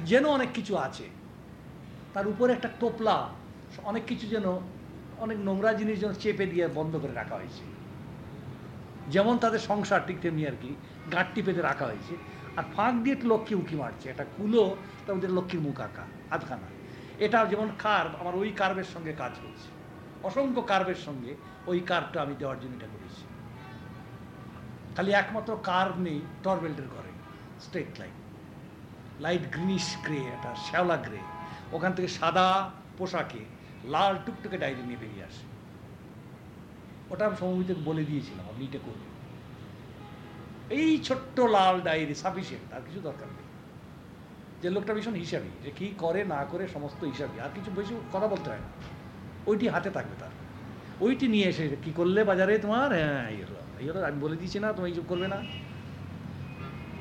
Speaker 1: যেন অনেক কিছু আছে। তার উপরে একটা টোপলা। অনেক কিছু যেন অনেক নোংরা জিনিস যেন চেপে দিয়ে বন্ধ করে রাখা হয়েছে। যেমন তাদের সংসার ঠিক তেমনি আর কি। গাঁটটি পেতে রাখা হয়েছে। আর ফাঁক দিয়ে লক্ষ্মী উঁকি মারছে। একটা কুলো তার মধ্যে লক্ষ্মীর মুখ আঁকা, আধখানা। এটা যেমন কার্ভ, আমার ওই কার্ভের সঙ্গে কাজ হয়েছে অসংখ্য কার্ভের সঙ্গে ওই কার্ভটা আমি দেওয়ার জন্য এটা করেছি। খালি একমাত্র কার্ভ নেই, টরবেল্টের ঘরে straight line light greenish grey একটা শ্যাওলা গ্রে ওখান থেকে সাদা পোশাকে লাল টুকটুকে ডায়েরি নিয়ে বেরিয়ে আসে। ওটা আমি সমমিতে বলে দিয়েছিলাম, আপনি এটা করবেন। এই ছোট্ট লাল ডায়েরি সাফিসিয়েন্ট আর কিছু দরকার নেই। যে লোকটা ভীষণ হিসাবি, যে কী করে, না করে, সমস্ত হিসাবই আর কিছু বেশি কথা বলতে হয় না। ওইটি হাতে থাকবে তার। ওইটি নিয়ে এসে কি করলে বাজারে তোমার? হ্যাঁ এই হলো এই হলো, আমি বলে দিচ্ছি না, তুমি এইসব করবে না।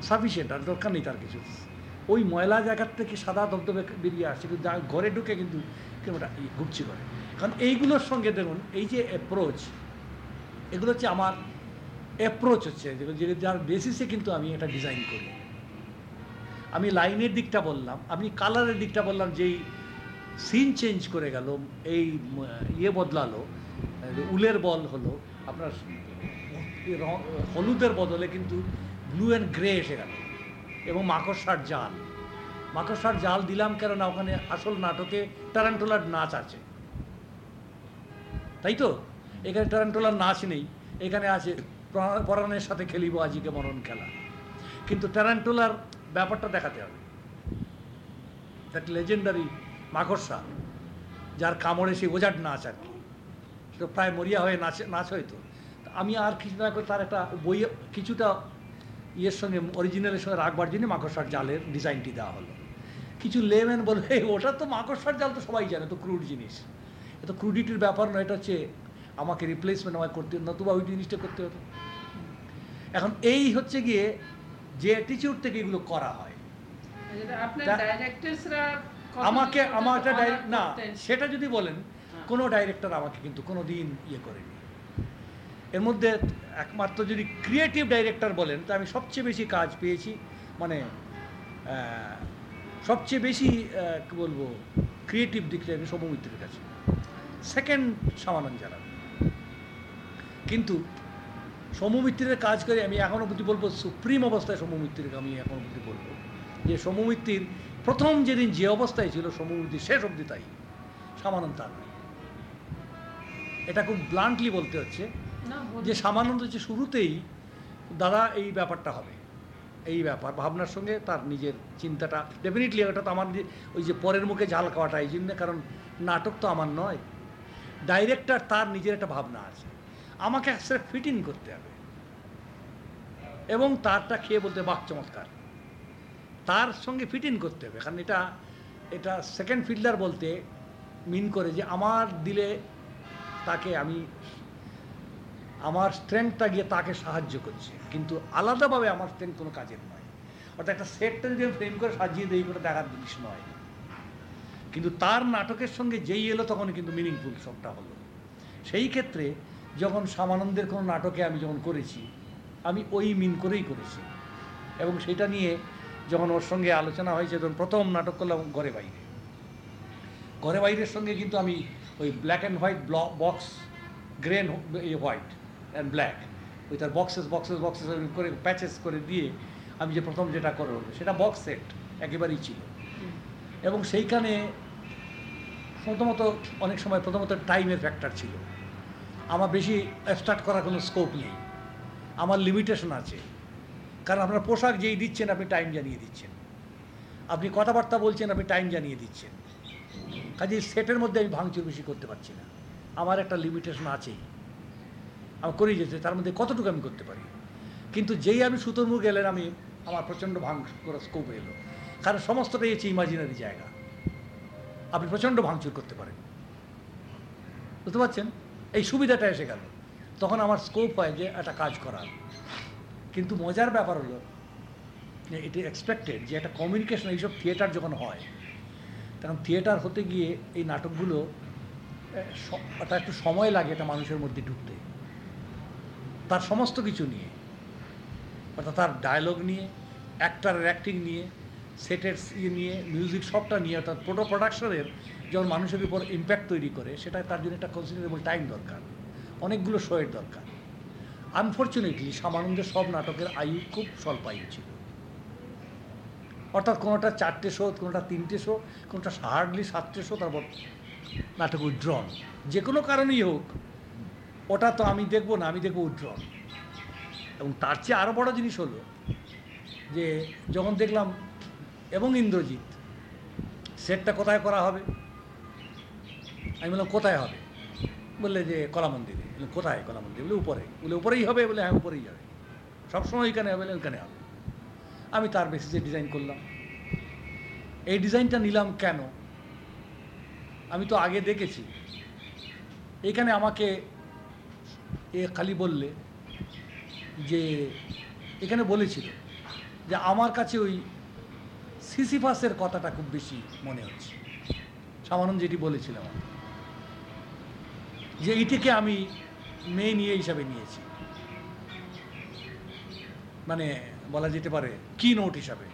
Speaker 1: সাফিসিয়েন্ট আর দরকার নেই তার কিছু। ওই ময়লা জায়গার থেকে সাদা দবদবে বেরিয়ে আসছে, কিন্তু ঘরে ঢুকে কিন্তু কেমন একটা ই ঘুরছি করে কারণ এইগুলোর সঙ্গে দেখুন, এই যে অ্যাপ্রোচ এগুলো হচ্ছে আমার অ্যাপ্রোচ হচ্ছে যেগুলো যার বেসিসে কিন্তু আমি এটা ডিজাইন করি। আমি লাইনের দিকটা বললাম, আমি কালারের দিকটা বললাম, যেই সিন চেঞ্জ করে গেল, এই ইয়ে বদলালো উলের বল হলো, আপনার হলুদের বদলে কিন্তু ব্লু অ্যান্ড গ্রে এসে গেল, এবং মাকড়সার জাল। মাকড়সার জাল দিলাম কেননা ওখানে আসল নাটকে টারান্টোলার নাচ আছে। তাই তো? এখানে টারান্টোলার নাচ নেই, এখানে আছে পরাণের সাথে খেলিব আজিকে মরণ খেলা। কিন্তু টারান্টোলার ব্যাপারটা দেখাতে হবে। দ্যাট লেজেন্ডারি মাকড়সা, যার কামড়ে সেই ওজার নাচ আর কি। প্রায় মরিয়া হয়ে নাচ নাচ হয়তো আমি আর কিছু না করে তার একটা বই, কিছুটা ইয়ের সঙ্গে অরিজিনালের সঙ্গে রাখবার জন্য মাকড়সার জালের ডিজাইনটি দেওয়া হলো। কিছু লেমেন বলবে ওটা তো মাকড়সার জাল তো সবাই জানে তো ক্রুড জিনিস। এটা ক্রুডিটির ব্যাপার নয়, এটা হচ্ছে আমাকে রিপ্লেসমেন্ট আমাকে করতে হতো নতুবা ওই জিনিসটা করতে হতো। এখন এই হচ্ছে গিয়ে যে অ্যাটিচিউড থেকে এগুলো করা হয়। আমাকে আমার না সেটা যদি বলেন
Speaker 2: হ্যাঁ।
Speaker 1: কোনো ডাইরেক্টর আমাকে কিন্তু কোনো দিন ইয়ে করেনি। এর মধ্যে একমাত্র যদি ক্রিয়েটিভ ডাইরেক্টর বলেন তো আমি সবচেয়ে বেশি কাজ পেয়েছি মানে সবচেয়ে বেশি কী বলব ক্রিয়েটিভ দিকটা আমি সৌমমিত্রের কাছে। সেকেন্ড সামানন যারা। কিন্তু সৌমমিত্রের কাজ করে আমি এখনও অবধি বলব সুপ্রিম অবস্থায় সৌমমিত্রকে আমি এখনও অবধি বলব। যে সৌমমিত্রির প্রথম যেদিন যে অবস্থায় ছিল সৌমমিত্রি শেষ অবধি তাই। সামানন্দ তার নয়। এটা খুব ব্লান্টলি বলতে হচ্ছে যে সামানন্দ হচ্ছে শুরুতেই দাদা এই ব্যাপারটা হবে। এই ব্যাপার ভাবনার সঙ্গে তার নিজের চিন্তাটা। ডেফিনেটলি ওটা তো আমার ওই যে পরের মুখে ঝাল খাওয়াটা এই জন্য কারণ নাটক তো আমার নয়। ডাইরেক্টর তার নিজের একটা ভাবনা আছে। আমাকে স্রেফ ফিট ইন করতে হবে। এবং তারটা খেয়ে বলতে বাক চমৎকার। তার সঙ্গে ফিট ইন করতে হবে, কারণ এটা এটা সেকেন্ড ফিল্ডার বলতে মিন করে যে আমার দিলে তাকে আমি, আমার স্ট্রেংথটা গিয়ে তাকে সাহায্য করছে। কিন্তু আলাদাভাবে আমার স্ট্রেংথ কোনো কাজের নয়। অর্থাৎ একটা সেটটা যদি আমি ফ্রেম করে সাজিয়ে দেই করে দেখার জিনিস নয়। কিন্তু তার নাটকের সঙ্গে যেই এলো তখন কিন্তু মিনিংফুল সবটা হলো। সেই ক্ষেত্রে যখন সামানন্দের কোনো নাটকে আমি যখন করেছি আমি ওই মিন করেই করেছি। এবং সেটা নিয়ে যখন ওর সঙ্গে আলোচনা হয়েছে তখন প্রথম নাটক করলাম ঘরে বাইরে। ঘরে বাইরের সঙ্গে কিন্তু আমি ওই black and white box grey white and black ওই তার বক্সেস বক্সেস বক্সেস করে প্যাচেস করে দিয়ে আমি যে প্রথম যেটা করব সেটা বক্স সেট একেবারেই ছিল। এবং সেইখানে প্রথমত অনেক সময় প্রথমত টাইমের ফ্যাক্টর ছিল। আমার বেশি স্টার্ট করার কোনো স্কোপ নেই। আমার লিমিটেশন আছে। কারণ আপনার পোশাক যেই দিচ্ছেন, আপনি টাইম জানিয়ে দিচ্ছেন। আপনি কথাবার্তা বলছেন, আপনি টাইম জানিয়ে দিচ্ছেন। কাজে সেটের মধ্যে আমি ভাঙচুর বেশি করতে পারছি না। আমার একটা লিমিটেশন আছেই। আমি করেই যেতে তার মধ্যে কতটুকু আমি করতে পারি? কিন্তু যেই আমি সুতর্মুখ গেলেন, আমি আমার প্রচণ্ড ভাঙ করার স্কোপ এলো। কারণ সমস্তটাই হচ্ছে ইমাজিনারি জায়গা। আপনি প্রচণ্ড ভাঙচুর করতে পারেন। বুঝতে পারছেন? এই সুবিধাটা এসে গেল। তখন আমার স্কোপ হয় যে একটা কাজ করার। কিন্তু মজার ব্যাপার হলো এটি এক্সপেক্টেড যে একটা কমিউনিকেশন এইসব থিয়েটার যখন হয়, তখন থিয়েটার হতে গিয়ে এই নাটকগুলো একটা একটু সময় লাগে এটা মানুষের মধ্যে ঢুকতে। তার সমস্ত কিছু নিয়ে, অর্থাৎ তার ডায়লগ নিয়ে অ্যাক্টারের অ্যাক্টিং নিয়ে সেটের ইয়ে নিয়ে মিউজিক সবটা নিয়ে, অর্থাৎ প্রোটো প্রোডাকশনের যখন মানুষের উপর ইম্প্যাক্ট তৈরি করে সেটা তার জন্য একটা কনসিডারেবল টাইম দরকার। অনেকগুলো শোয়ের দরকার। আনফর্চুনেটলি সামানন্দের সব নাটকের আয়ু খুব স্বল্প আয়ু ছিল। অর্থাৎ কোনোটা চারটে শো কোনোটা তিনটে শো কোনোটা হার্ডলি সাতটে শো তারপর নাটক উইথড্রন যে কোনো কারণেই হোক, ওটা তো আমি দেখব না, আমি দেখব উইথড্রন এবং তার চেয়ে আরও বড় জিনিস হলো যে, যখন দেখলাম, এবং ইন্দ্রজিৎ সেটটা কোথায় করা হবে? আমি বললাম, কোথায় হবে? বললে যে কলা মন্দিরে কোথায় কলা মন্দির বলে উপরে। বলে উপরেই হবে? বলে হ্যাঁ উপরেই হবে। সবসময় ওইখানে হবে বলে ওইখানে হবে। আমি তার বেসিসে ডিজাইন করলাম। এই ডিজাইনটা নিলাম কেন? আমি তো আগে দেখেছি। এখানে আমাকে এ খালি বললে যে, এখানে বলেছিল যে, আমার কাছে ওই সিসিফাসের কথাটা খুব বেশি মনে হচ্ছে। সামানন্দ যেটি বলেছিল আমাকে যে এইটিকে আমি মেয়ে নিয়ে হিসাবে নিয়েছি। মানে বলা যেতে পারে কি নোট হিসাবে।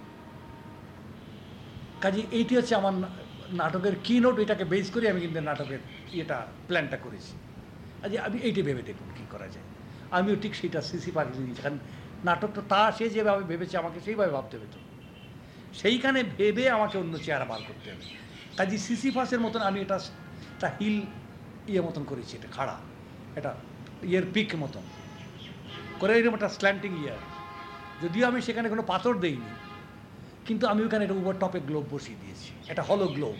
Speaker 1: কাজে এইটি হচ্ছে আমার নাটকের কি নোট এটাকে বেস করে আমি কিন্তু নাটকের ইয়েটা প্ল্যানটা করেছি। আজ আমি এইটি ভেবে দেখুন কী করা যায়। আমিও ঠিক সেটা সিসি পাখি নিয়েছি কারণ নাটকটা তা সে যেভাবে ভেবেছে আমাকে সেইভাবে ভাবতে হবে তো সেইখানে ভেবে আমাকে অন্য চেহারা বার করতে হবে। কাজে সিসি ফাসের মতন আমি এটা, একটা হিল ইয়ে মতন করেছি, এটা খাড়া, এটা ইয়ের পিক মতন। করে এরকম একটা স্ল্যান্টিং ইয়ার যদিও আমি সেখানে কোনো পাথর দেইনি, কিন্তু আমি ওখানে একটা উপর টপে গ্লোব বসিয়ে দিয়েছি এটা হলো গ্লোব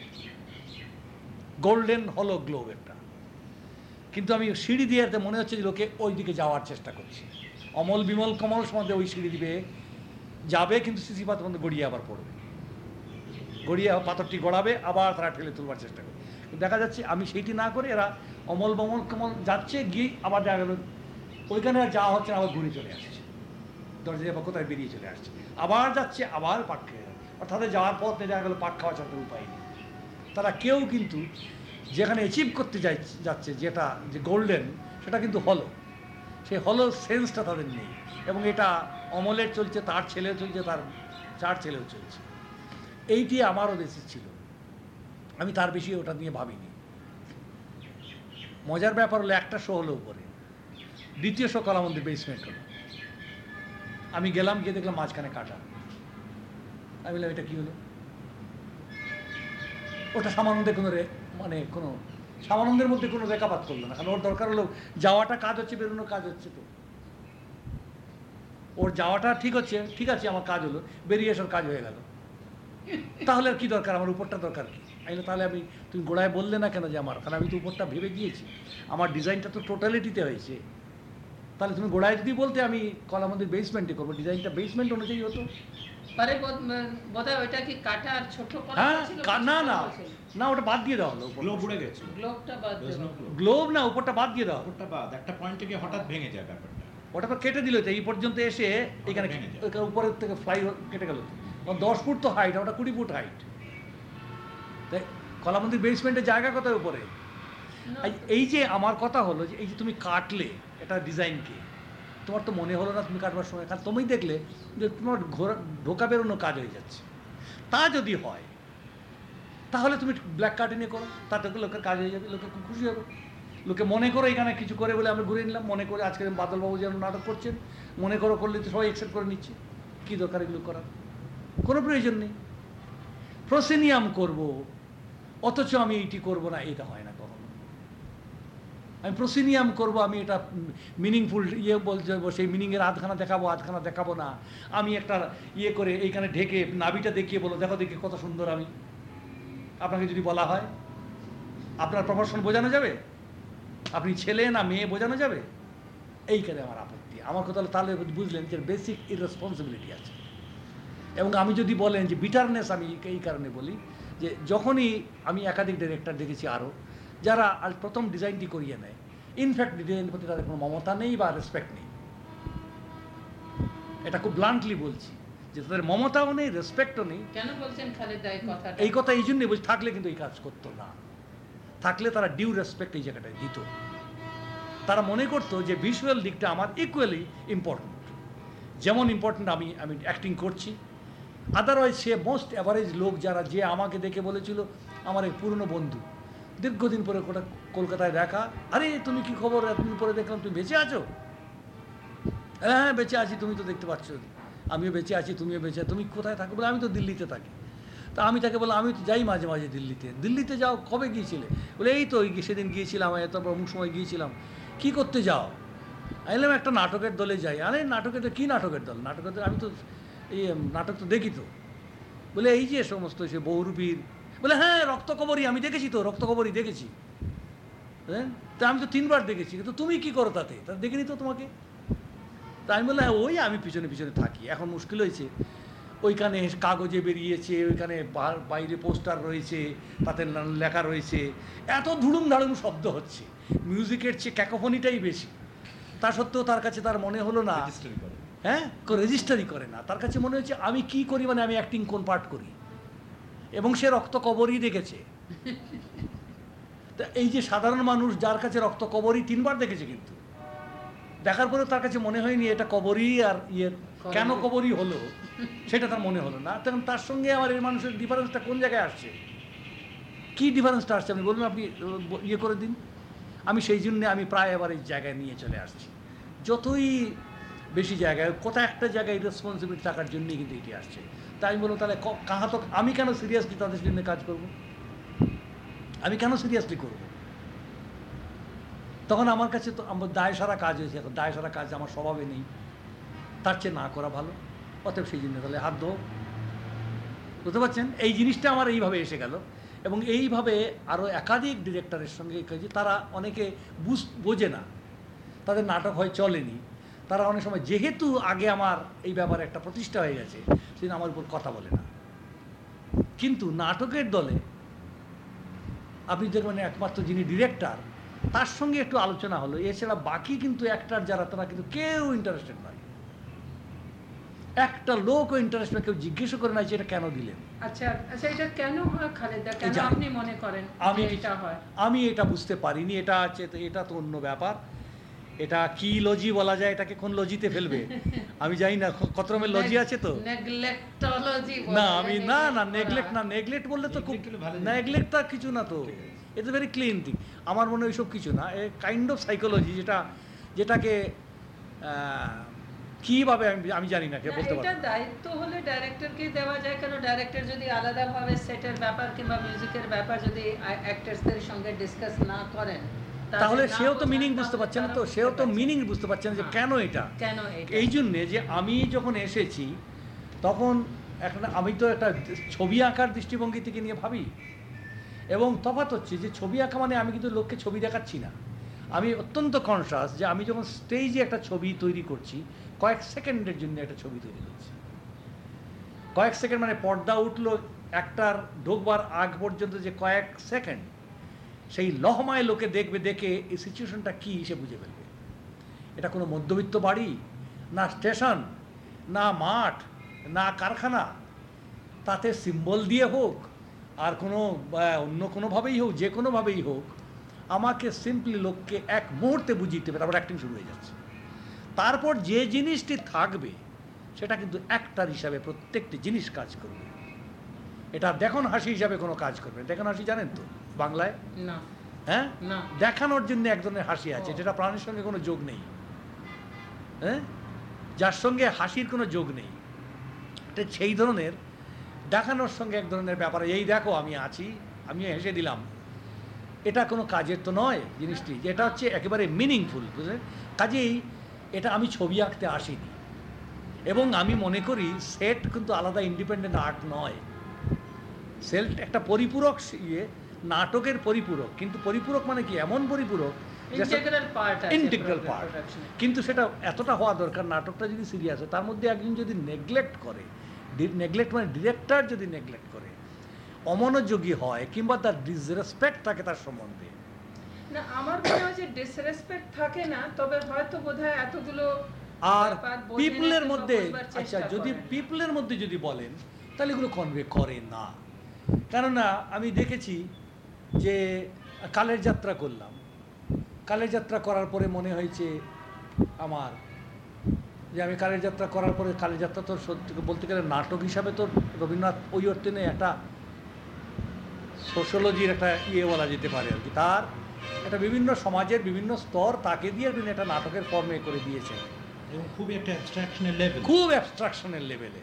Speaker 1: গোল্ডেন হলো গ্লোব একটা। কিন্তু আমি সিঁড়ি দিয়ে মনে হচ্ছে যে লোকে ওই দিকে যাওয়ার চেষ্টা করছে। অমল বিমল কমল সম্বন্ধে ওই সিঁড়ি দিবে, যাবে কিন্তু সিসি পাথর মধ্যে গড়িয়ে আবার পড়বে। গড়িয়ে পাথরটি গড়াবে, আবার তারা ঠেলে তুলবার চেষ্টা করবে। দেখা যাচ্ছে আমি সেইটি না করে এরা অমল বমল কমল যাচ্ছে, গিয়ে আবার দেখা গেল ওইখানে যাওয়া হচ্ছে না, আবার ঘুরে চলে আসছে। দরজা বা কোথায় বেরিয়ে চলে আসছে। আবার যাচ্ছে, আবার পাক খেয়ে অর্থাৎ যাওয়ার পথে দেখা গেলো পাক খাওয়া ছাড়ার উপায় নেই। তারা কেউ কিন্তু যেখানে অ্যাচিভ করতে যাই, যাচ্ছে, যেটা, যে গোল্ডেন সেটা কিন্তু হলো সেই হলো সেন্সটা তাদের নেই। এবং এটা অমলের চলছে, তার ছেলেও চলছে, তার চার ছেলেও চলছে। এইটি আমারও বেশি ছিল। আমি তার বেশি ওটা নিয়ে ভাবিনি। মজার ব্যাপার হলো একটা শো হলো উপরে। দ্বিতীয় শো কলামন্দির বেসমেন্ট হলো। আমি গেলাম, গিয়ে দেখলাম মাঝখানে কাটা। আমি বললাম, এটা কী হলো? ওটা সামানন্দের কোনো রে মানে কোনো সামানন্দের মধ্যে কোনো রেখাপাত করল না। কারণ ওর দরকার হলো যাওয়াটা কাজ হচ্ছে বেরোনো কাজ হচ্ছে তো। ওর যাওয়াটা ঠিক হচ্ছে, ঠিক আছে, আমার কাজ হলো। বেরিয়ে এসব কাজ হয়ে গেল। তাহলে আর কি দরকার? আমার উপরটা দরকার কি? বললাম, তাহলে আমি তুমি গোড়ায় বললে না কেন যে আমার? কারণ আমি তো উপরটা ভেবে গিয়েছি। আমার ডিজাইনটা তো টোটালিটিতে হয়েছে। তাহলে তুমি গোড়ায় যদি বলতে আমি কলামন্দির বেসমেন্টে করব ডিজাইনটা বেসমেন্ট অনুযায়ী হতো।
Speaker 2: কি কাটা আর ছোট করা
Speaker 1: হ্যাঁ না না। না ওটা বাদ দিয়ে
Speaker 4: গ্লোব উড়ে গেছে।
Speaker 2: গ্লোবটা বাদ.
Speaker 1: গ্লোব না উপরটা বাদ দিয়ে
Speaker 4: ওটা বাদ। একটা পয়েন্টে গিয়ে হঠাৎ ভেঙে যায় ব্যাপারটা।
Speaker 1: ওটা তো কেটে দিল তো এই পর্যন্ত এসে এখানে। উপরের থেকে ফ্লাই কেটে গেল। দশ ফুট তো হাইট ওটা কুড়ি ফুট হাইট তাই কলামন্দির বেসমেন্টের জায়গা কোথায় উপরে? এই- যে আমার কথা হলো যে এই যে তুমি কাটলে এটা ডিজাইনকে তোমার তো মনে হলো না তুমি কাটবার সময়। কারণ তুমি দেখলে যে তোমার ঘোরা ঢোকা বেরোনো কাজ হয়ে যাচ্ছে। তা যদি হয় তাহলে তুমি ব্ল্যাক কার্টিনে করো তাতে করে লোকের কাজ হয়ে যাবে লোকে খুব খুশি হবে। লোকে মনে করো এখানে কিছু করে বলে আমরা ঘুরে নিলাম মনে করে আজকে বাদলবাবু যেন নাটক করছেন মনে করো করলে তো সবাই অ্যাকসেপ্ট করে নিচ্ছে। কী দরকার এগুলো করার? কোনো প্রয়োজন নেই। প্রসেনিয়াম করব অথচ আমি এইটি করব না এটা হয় না কখনো। আমি প্রসিনিয়াম করব, আমি এটা মিনিংফুল ইয়ে বলতে সেই মিনিংয়ের আধখানা দেখাবো আধখানা দেখাবো না। আমি একটা ইয়ে করে এইখানে ঢেকে নাবিটা দেখিয়ে বলো, দেখো দেখি কত সুন্দর আমি। আপনাকে যদি বলা হয়, আপনার প্রফেশন বোঝানো যাবে? আপনি ছেলে না মেয়ে বোঝানো যাবে? এইখানে আমার আপত্তি। আমার কথা হলো, তাহলে বুঝলেন যে বেসিক ইরেসপন্সিবিলিটি আছে। এবং আমি যদি বলেন যে বিটারনেস আমি এই কারণে বলি যে যখনই আমি একাধিক ডিরেক্টর দেখেছি আরও যারা আজ প্রথম ডিজাইনটি করিয়ে নেয় ইনফ্যাক্ট ডিজাইনের প্রতি তাদের কোনো মমতা নেই বা রেসপেক্ট নেই। এটা খুব ব্লান্টলি বলছি যে তাদের মমতাও নেই রেসপেক্টও নেই।
Speaker 2: কেন বলছেন খালেদা এই
Speaker 1: এই কথা এই জন্যই বলছি থাকলে কিন্তু এই কাজ করতো না। থাকলে তারা ডিউ রেসপেক্ট এই জায়গাটায় দিত। তারা মনে করতো যে ভিজুয়াল দিকটা আমার ইকুয়ালি ইম্পর্ট্যান্ট যেমন ইম্পর্ট্যান্ট আমি আমি অ্যাক্টিং করছি আদারওয়াইজ সে মোস্ট অ্যাভারেজ লোক যারা যে আমাকে দেখে বলেছিল, আমার এক পুরনো বন্ধু। দীর্ঘদিন পরে কোটা কলকাতায় দেখা। আরে, তুমি কি খবর? এতদিন পরে দেখলাম, তুমি বেঁচে আছো? হ্যাঁ হ্যাঁ বেঁচে আছি, তুমি তো দেখতে পাচ্ছ। আমিও বেঁচে আছি, তুমিও বেঁচে তুমি কোথায় থাকো বলে আমি তো দিল্লিতে থাকি। তা আমি তাকে বললাম, আমি তো যাই মাঝে মাঝে দিল্লিতে। দিল্লিতে যাও, কবে গিয়েছিলে? বলে, এই তো সেদিন গিয়েছিলাম তারপর অমুক সময় গিয়েছিলাম। কি করতে যাও? আমি একটা নাটকের দলে যাই। আরে, নাটকের কী নাটকের দল? নাটকের দল? আমি তো এই নাটক তো দেখি তো। বলে এই যে সমস্ত সে বহুরূপীর বলে হ্যাঁ রক্তকবরী আমি দেখেছি তো রক্তকবরী দেখেছি। হ্যাঁ? তা আমি তো তিনবার দেখেছি কিন্তু তুমি কি করো তাতে? তা দেখিনি তো তোমাকে? তা আমি বললাম হ্যাঁ, ওই আমি পিছনে পিছনে থাকি এখন মুশকিল হয়েছে। ওইখানে কাগজে বেরিয়েছে ওইখানে বাইরে পোস্টার রয়েছে তাতে লেখা রয়েছে। এত ধুড়ুম ধাড়ুম শব্দ হচ্ছে। মিউজিকের চেয়ে ক্যাকোফোনিটাই বেশি। তা সত্ত্বেও তার কাছে তার মনে হলো না হ্যাঁ? রেজিস্টারই করে না। তার কাছে মনে হচ্ছে আমি কি করি মানে আমি অ্যাক্টিং কোন পার্ট করি? এবং সে রক্ত কবরই দেখেছে। তা এই যে সাধারণ মানুষ যার কাছে রক্ত কবরই তিনবার দেখেছে কিন্তু। দেখার পরে তার কাছে মনে হয়নি এটা কবরই আর ইয়ে কেন কবরই হলো? সেটা তার মনে হলো না। তখন তার সঙ্গে আমার এই মানুষের ডিফারেন্সটা কোন জায়গায় আসছে? কি ডিফারেন্সটা আসছে? আপনি বলুন আপনি ইয়ে করে দিন। আমি সেই জন্যে আমি প্রায় আবার এই জায়গায় নিয়ে চলে আসছি। যতই বেশি জায়গায় কোথাও একটা জায়গায় রেসপন্সিবিলিটি থাকার জন্যই কিন্তু এটি আসছে। তাই আমি বলব, তাহলে ক- কাহা তো আমি কেন সিরিয়াসলি তাদের জন্য কাজ করব? আমি কেন সিরিয়াসলি করব? তখন আমার কাছে তো আমার দায় সারা কাজ হয়েছে। এখন দায় সারা কাজ আমার স্বভাবে নেই। তার চেয়ে না করা ভালো। অতএব সেই জন্য তাহলে হাত ধো বুঝতে পারছেন? এই জিনিসটা আমার এইভাবে এসে গেল। এবং এইভাবে আরও একাধিক ডিরেক্টরের সঙ্গে তারা অনেকে বুঝ বোঝে না। তাদের নাটক হয় চলেনি। তারা অনেক সময় যেহেতু আগে আমার এই ব্যাপারে একটা প্রতিষ্ঠা হয়ে গেছে সেদিন আমার উপর কথা বলে না। কিন্তু নাটকের দলে আপনি দেখবেন একমাত্র যিনি ডিরেক্টর তার সঙ্গে একটু আলোচনা হলো। এছাড়া বাকি কিন্তু অ্যাক্টার যারা তারা কিন্তু কেউ ইন্টারেস্টেড নয়। একটা লোকও ইন্টারেস্ট কেউ জিজ্ঞেস করে না যে এটা কেন দিলেন।
Speaker 2: আচ্ছা আচ্ছা এটা কেন হয় খালেদা? কেন আপনি মনে করেন
Speaker 1: আমি
Speaker 2: এটা হয়?
Speaker 1: আমি এটা বুঝতে পারিনি এটা আছে এটা তো অন্য ব্যাপার। এটা কি লজি বলা যায়? এটাকে কোন লজিতে ফেলবে? আমি জানি না কত রকমের লজি আছে তো? না আমি না না নেগলেক্ট না নেগলেক্ট বললে তো খুব নেগলেক্ট আর কিছু না তো। এটা ভেরি ক্লিন থিং আমার মনে হয় ওইসব কিছু না। এ কাইন্ড অফ সাইকোলজি যেটা যেটাকে কীভাবে আমি আমি জানি না কে বলতে
Speaker 2: এটা
Speaker 1: পারব। না।
Speaker 2: দায়িত্ব হলে ডাইরেক্টরকে দেওয়া যায় কেন ডাইরেক্টর যদি আলাদাভাবে সেটের ব্যাপার কিংবা মিউজিকের ব্যাপার যদি অ্যাক্টার্সদের সঙ্গে ডিসকাস না করেন
Speaker 1: তাহলে সেও তো মিনিং বুঝতে পারছে না তো সেও তো মিনিং বুঝতে পারছে না যে
Speaker 2: হ্যাঁ।
Speaker 1: কেন এটা?
Speaker 2: কেন এটা?
Speaker 1: এই জন্যে যে আমি যখন এসেছি তখন একটা আমি তো একটা ছবি আঁকার দৃষ্টিভঙ্গি থেকে নিয়ে ভাবি। এবং তফাৎ হচ্ছে যে ছবি আঁকা মানে আমি কিন্তু লোককে ছবি দেখাচ্ছি না। আমি অত্যন্ত কনসাস যে আমি যখন স্টেজে একটা ছবি তৈরি করছি কয়েক সেকেন্ডের জন্য একটা ছবি তৈরি করছি। কয়েক সেকেন্ড মানে পর্দা উঠল একটার ঢোকবার আগ পর্যন্ত যে কয়েক সেকেন্ড সেই লহমায় লোকে দেখবে, দেখে এই সিচুয়েশনটা কী সে বুঝে ফেলবে। এটা কোনো মধ্যবিত্ত বাড়ি, না স্টেশন, না মাঠ, না কারখানা। তাতে সিম্বল দিয়ে হোক, আর কোনো অন্য কোনোভাবেই হোক, যে কোনোভাবেই হোক, আমাকে সিম্পলি লোককে এক মুহূর্তে বুঝিয়ে দেবে তারপর অ্যাক্টিং শুরু হয়ে যাচ্ছে। তারপর যে জিনিসটি থাকবে, সেটা কিন্তু একটার হিসাবে প্রত্যেকটি জিনিস কাজ করবে। এটা দেখুন হাসি হিসাবে কোনো কাজ করবে দেখুন হাসি জানেন তো? বাংলায়?
Speaker 2: না।
Speaker 1: হ্যাঁ? দেখানোর জন্য এক ধরনের হাসি আছে যেটা প্রাণীর সঙ্গে কোনো যোগ নেই। হ্যাঁ? যার সঙ্গে হাসির কোনো যোগ নেই। এটা সেই ধরনের দেখানোর সঙ্গে এক ধরনের ব্যাপার। এই দেখো আমি আছি আমি হেসে দিলাম। এটা কোনো কাজের তো নয় জিনিসটি। যেটা হচ্ছে একেবারে মিনিংফুল বুঝলেন কাজেই এটা আমি ছবি আঁকতে আসিনি। এবং আমি মনে করি সেট কিন্তু আলাদা ইন্ডিপেন্ডেন্ট আর্ট নয়। সেলফ একটা পরিপূরক ইয়ে নাটকের পরিপূরক। কিন্তু পরিপূরক মানে কি? এমন পরিপূরক
Speaker 2: ইন্টিগ্রাল পার্ট
Speaker 1: কিন্তু সেটা এতটা হওয়া দরকার নাটকটা যদি সিরিয়াস হয় তার মধ্যে একজন যদি নেগলেক্ট করে নেগলেক্ট মানে ডিরেক্টর যদি নেগলেক্ট করে অমনোযোগী হয় কিংবা তার ডিসরেসপেক্ট থাকে তার সম্বন্ধে।
Speaker 2: না আমার মনে হয় যে ডিসরেসপেক্ট থাকে না তবে হয়তো বোধহয় এতগুলো
Speaker 1: আর পিপলের মধ্যে আচ্ছা যদি। পিপলের মধ্যে যদি বলেন তাহলে এগুলো কনভে করে না। কেননা আমি দেখেছি যে কালের যাত্রা করলাম। কালের যাত্রা করার পরে মনে হয়েছে আমার যে আমি কালের যাত্রা করার পরে কালের যাত্রা তো সত্যি বলতে গেলে নাটক হিসাবে তো রবীন্দ্রনাথ ওই অর্থে নেই একটা সোশ্যোলজির একটা ইয়ে বলা যেতে পারে আর কি। তার একটা বিভিন্ন সমাজের বিভিন্ন স্তর তাকে দিয়ে তিনি একটা নাটকের ফর্মে করে দিয়েছেন
Speaker 4: এবং খুবই একটা অ্যাবস্ট্রাকশনের লেভেল
Speaker 1: খুব অ্যাবস্ট্রাকশনের লেভেলে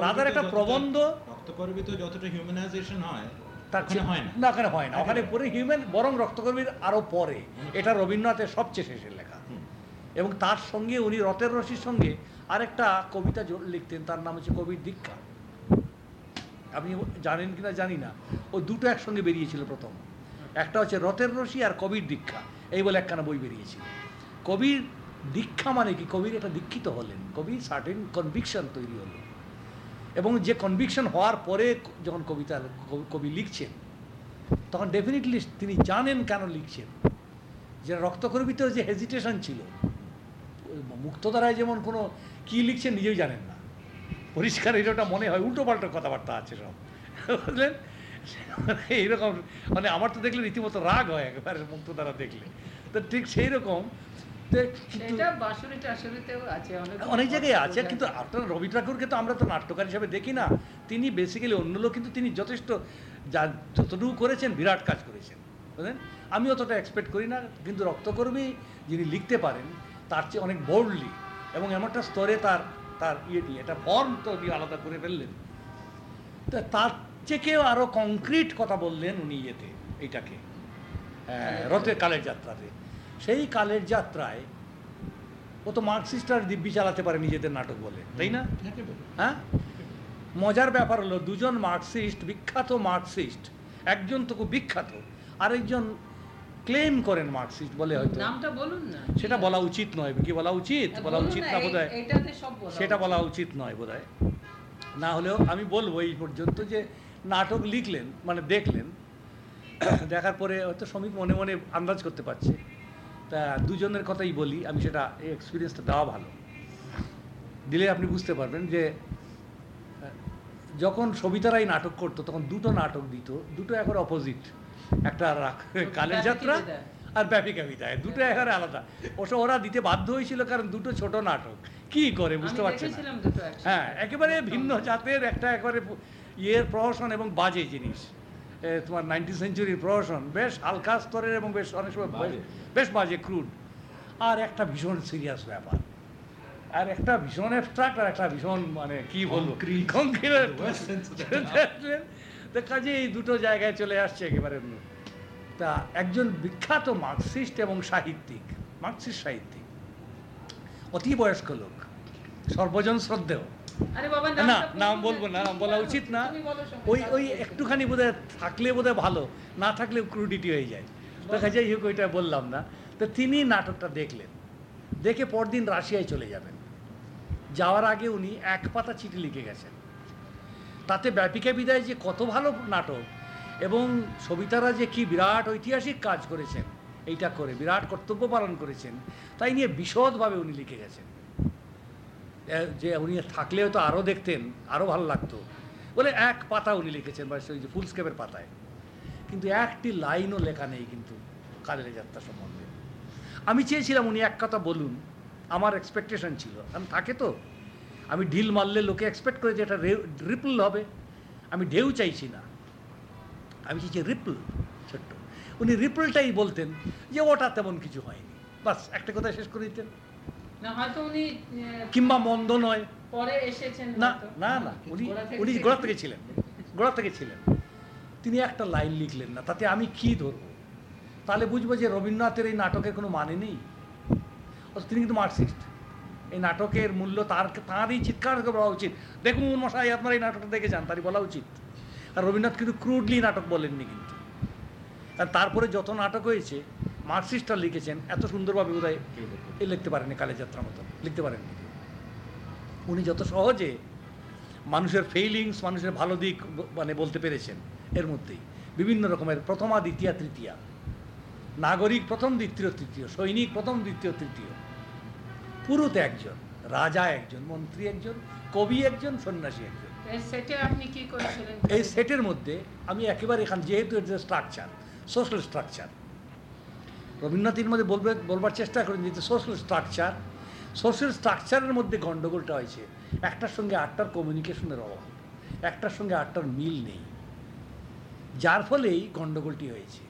Speaker 1: রাদার একটা প্রবন্ধ
Speaker 4: রক্তকরবিত যতটা হিউম্যানাইজেশন হয়
Speaker 1: তার
Speaker 4: হয় না।
Speaker 1: না ওখানে হয় না। ওখানে পরে হিউম্যান বরং রক্তকর্মীর আরও পরে। এটা রবীন্দ্রনাথের সবচেয়ে শেষের লেখা। এবং তার সঙ্গে উনি রথের রশির সঙ্গে আরেকটা কবিতা লিখতেন তার নাম হচ্ছে কবির দীক্ষা। আপনি জানেন কিনা জানি না। ও দুটো একসঙ্গে বেরিয়েছিল প্রথম। একটা হচ্ছে রথের রশি আর কবির দীক্ষা। এই বলে একখানা বই বেরিয়েছিল। কবির দীক্ষা মানে কি? কবির এটা দীক্ষিত হলেন। কবি সার্টেন কনভিকশন তৈরি হলো। এবং যে কনভিকশন হওয়ার পরে যখন কবিতা, কবি- লিখছেন, তখন ডেফিনেটলি তিনি জানেন কেন লিখছেন। যে রক্তকর্মীতে যে হেজিটেশন ছিল, মুক্তধারায় যেমন কোনো কি লিখছেন নিজেই জানেন না। পরিষ্কার এটা মনে হয় উল্টো পাল্টো কথাবার্তা আছে সব। বুঝলেন? এইরকম মানে আমার তো দেখলে রীতিমতো রাগ হয় একেবারে মুক্তধারা দেখলে। তো ঠিক সেই রকম
Speaker 2: অনেক
Speaker 1: জায়গায় আছে কিন্তু আপনার রবি ঠাকুরকে তো আমরা তো নাট্যকার হিসাবে দেখি না। তিনি বেসিক্যালি অন্য লোক কিন্তু তিনি যথেষ্ট যা যতটুকু করেছেন বিরাট কাজ করেছেন। বুঝলেন? আমি অতটা এক্সপেক্ট করি না কিন্তু রক্তকর্মী যিনি লিখতে পারেন তার চেয়ে অনেক বোল্ডলি এবং এমন একটা স্তরে তার তার ইয়েটি এটা ফর্ম তো উনি আলাদা করে ফেললেন। তা তার থেকেও আরও কংক্রিট কথা বললেন উনি ইয়েতে এইটাকে হ্যাঁ, রথের কালের যাত্রাতে। সেই কালের যাত্রায় ও তো মার্কসিস্ট আর দিব্যি চালাতে পারে নিজেদের নাটক বলে তাই না? হ্যাঁ? মজার ব্যাপার হলো দুজন মার্কসিস্ট বিখ্যাত মার্কসিস্ট একজন তো খুব বিখ্যাত আরেকজন ক্লেম করেন মার্কসিস্ট বলে হয়তো।
Speaker 2: নামটা বলুন না।
Speaker 1: সেটা বলা উচিত নয় কি বলা উচিত?
Speaker 2: হ্যাঁ,
Speaker 1: বলা উচিত
Speaker 2: না,
Speaker 1: বোধ হয় সেটা বলা উচিত নয় বোধ হয় না হলেও আমি বলব এই পর্যন্ত যে নাটক লিখলেন মানে দেখলেন দেখার পরে হয়তো শ্রমিক মনে মনে আন্দাজ করতে পারছে। তা দুজনের কথাই বলি আমি সেটা এই এক্সপিরিয়েন্সটা দেওয়া ভালো। দিলে আপনি বুঝতে পারবেন যে যখন সবিতারাই নাটক করতো তখন দুটো নাটক দিত দুটো একবার অপোজিট একটা কালের যাত্রা আর ব্যাপিকা বিদায় দুটো একেবারে আলাদা। ওসব ওরা দিতে বাধ্য হয়েছিল কারণ দুটো ছোট নাটক। কি করে বুঝতে পারছেন। হ্যাঁ একেবারে ভিন্ন জাতের একটা একেবারে ইয়ের প্রহসন এবং বাজে জিনিস। তোমার নাইনটি সেঞ্চুরির প্রহসন বেশ হালকা স্তরের এবং বেশ অনেক সময় বেশ-
Speaker 4: বাজে।
Speaker 1: ক্রুড আর একটা ভীষণ সিরিয়াস ব্যাপার। আর একটা ভীষণ অ্যাবস্ট্রাক্ট আর একটা ভীষণ মানে কি বলব. তো কাজে এই দুটো জায়গায় চলে আসছে একেবারে তা একজন বিখ্যাত মার্কসিস্ট এবং সাহিত্যিক মার্কসিস্ট সাহিত্যিক অতি বয়স্ক লোক সর্বজন শ্রদ্ধেয়। না নাম বলব না নাম বলা উচিত না। ওই ওই একটুখানি বোধহয় থাকলে বোধহয় ভালো না থাকলে ক্রুডিটি হয়ে যায়। দেখা যায় হোক ওইটা বললাম না। তো তিনি নাটকটা দেখলেন। দেখে পরদিন রাশিয়ায় চলে যাবেন। যাওয়ার আগে উনি এক পাতা চিঠি লিখে গেছেন। তাতে ব্যাপিকা বিদায় যে কত ভালো নাটক এবং সবিতারা যে কি বিরাট ঐতিহাসিক কাজ করেছেন এইটা করে বিরাট কর্তব্য পালন করেছেন তাই নিয়ে বিশদভাবে উনি লিখে গেছেন। যে উনি থাকলেও তো আরও দেখতেন আরও ভালো লাগতো। বলে এক পাতা উনি লিখেছেন, বা সেই যে ফুলস্কেপের পাতায়। কিন্তু একটি লাইনও লেখা নেই কিন্তু কালের যাত্রা সম্বন্ধে। আমি চেয়েছিলাম উনি এক কথা বলুন, আমার এক্সপেকটেশন ছিল। কারণ থাকে তো, আমি ঢিল মারলে লোকে এক্সপেক্ট করে যে এটা রিপল হবে। আমি ঢেউ চাইছি না। আমি চাইছি রিপল ছোট্ট। উনি রিপলটাই বলতেন যে ওটা তেমন কিছু হয়নি। বাস, একটা কথা শেষ করে দিতেন।
Speaker 2: না হয়তো উনি
Speaker 1: কিংবা মন্দ নয়।
Speaker 2: পরে এসেছেন
Speaker 1: না না না উনি উনি। গোড়া থেকে ছিলেন গোড়া থেকে ছিলেন। তিনি একটা লাইন লিখলেন না তাতে আমি কি ধরবো? তাহলে বুঝব যে রবীন্দ্রনাথের এই নাটকের কোনো মানে নেই। তিনি কিন্তু মার্কসিস্ট। এই নাটকের মূল্য তার তাঁরই চিৎকার করে বলা উচিত। দেখুন মশাই আপনার এই নাটকটা দেখে যান তারই বলা উচিত। আর রবীন্দ্রনাথ কিন্তু ক্রুডলি নাটক বলেননি কিন্তু। আর তারপরে যত নাটক হয়েছে মার্কসিস্টরা লিখেছেন এত সুন্দরভাবে বোধ হয় এ লিখতে পারেননি কালের যাত্রা মতন লিখতে পারেননি। উনি যত সহজে মানুষের ফেইলিংস মানুষের ভালো দিক মানে বলতে পেরেছেন এর মধ্যেই। বিভিন্ন রকমের প্রথমা দ্বিতীয়া তৃতীয়া। নাগরিক প্রথম দ্বিতীয় তৃতীয় সৈনিক প্রথম দ্বিতীয় তৃতীয়। পুরুত একজন রাজা একজন মন্ত্রী একজন কবি একজন সন্ন্যাসী একজন।
Speaker 2: এই সেটে আপনি কি করেছিলেন?
Speaker 1: এই সেটের মধ্যে আমি একেবারে এখান যেহেতু এটা স্ট্রাকচার সোশ্যাল স্ট্রাকচার রবীন্দ্রনাথের মধ্যে বলবে, বলবার চেষ্টা করেন যে সোশ্যাল স্ট্রাকচার সোশ্যাল স্ট্রাকচারের মধ্যে গণ্ডগোলটা হয়েছে। একটার সঙ্গে আটটার কমিউনিকেশনের অভাব, একটার সঙ্গে আটটার মিল নেই। যার ফলেই গণ্ডগোলটি হয়েছে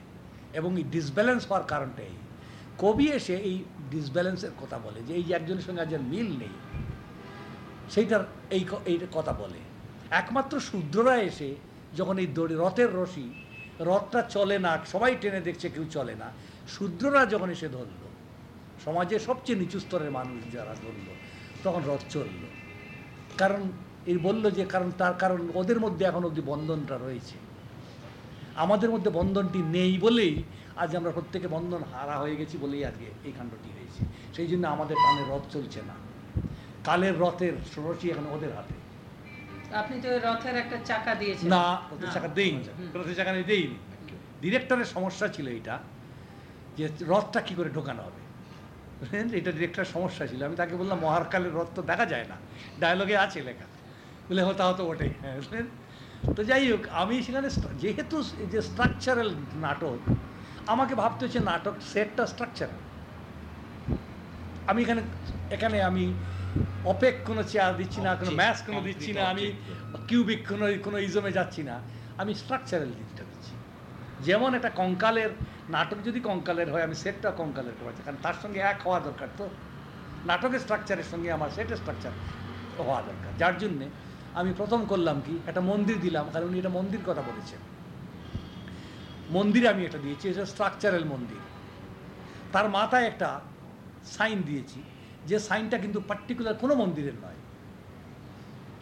Speaker 1: এবং এই ডিসব্যালেন্স হওয়ার কারণটা এই কবি এসে এই ডিসব্যালেন্সের কথা বলে যে, এই যে একজনের সঙ্গে একজন মিল নেই, সেইটার এই এই কথা বলে। একমাত্র শূদ্ররা এসে যখন এই দড়ি, রথের রশি, রথটা চলে না, সবাই টেনে দেখছে কেউ চলে না। শূদ্ররা যখন এসে ধরলো সমাজের সবচেয়ে নিচু স্তরের মানুষ যারা ধরলো তখন রথ চলল। কারণ এই বলল যে কারণ তার কারণ ওদের মধ্যে এখন অবধি বন্ধনটা রয়েছে। আমাদের মধ্যে বন্ধনটি নেই বলেই আজ আমরা প্রত্যেকে বন্ধন হারা হয়ে গেছি বলেই আজকে এই কাণ্ডটি হয়েছে। সেই জন্য আমাদের টানে রথ চলছে না। কালের রথের রশি এখন ওদের হাতে।
Speaker 2: আপনি তো রথের একটা চাকা দিয়েছেন।
Speaker 1: না রথের
Speaker 2: হ্যাঁ।
Speaker 1: চাকা দেইনি। রথের চাকা দেইনি। ডিরেক্টরের সমস্যা ছিল এটা। যে রথটা কি করে ঢোকানো হবে? বুঝলেন? এটা ডিরেক্টরের সমস্যা ছিল আমি তাকে বললাম মহাকালের রথ তো দেখা যায় না। ডায়লগে আছে লেখা। বলে হতা হতো ওটাই হ্যাঁ বুঝলেন? তো যাই হোক আমি সেখানে যেহেতু যে স্ট্রাকচারাল নাটক আমাকে ভাবতে হচ্ছে নাটক সেটটা স্ট্রাকচারাল আমি এখানে এখানে আমি অপেক কোনো চেয়ার দিচ্ছি না কোনো ম্যাচ কোনো দিচ্ছি না আমি কিউবিক কোনো কোনো ইজমে যাচ্ছি না। আমি স্ট্রাকচারাল দিকটা দিচ্ছি। যেমন একটা কঙ্কালের নাটক যদি কঙ্কালের হয়, আমি সেটটা কঙ্কালের করাচ্ছি কারণ তার সঙ্গে এক হওয়া দরকার তো। নাটকের স্ট্রাকচারের সঙ্গে আমার সেটের স্ট্রাকচার হওয়া দরকার। যার জন্যে আমি প্রথম করলাম কি, একটা মন্দির দিলাম, কারণ উনি এটা মন্দির কথা বলেছেন। মন্দিরে আমি এটা দিয়েছি, এটা স্ট্রাকচারাল মন্দির। তার মাথায় একটা সাইন দিয়েছি, যে সাইনটা কিন্তু পার্টিকুলার কোনো মন্দিরের নয়।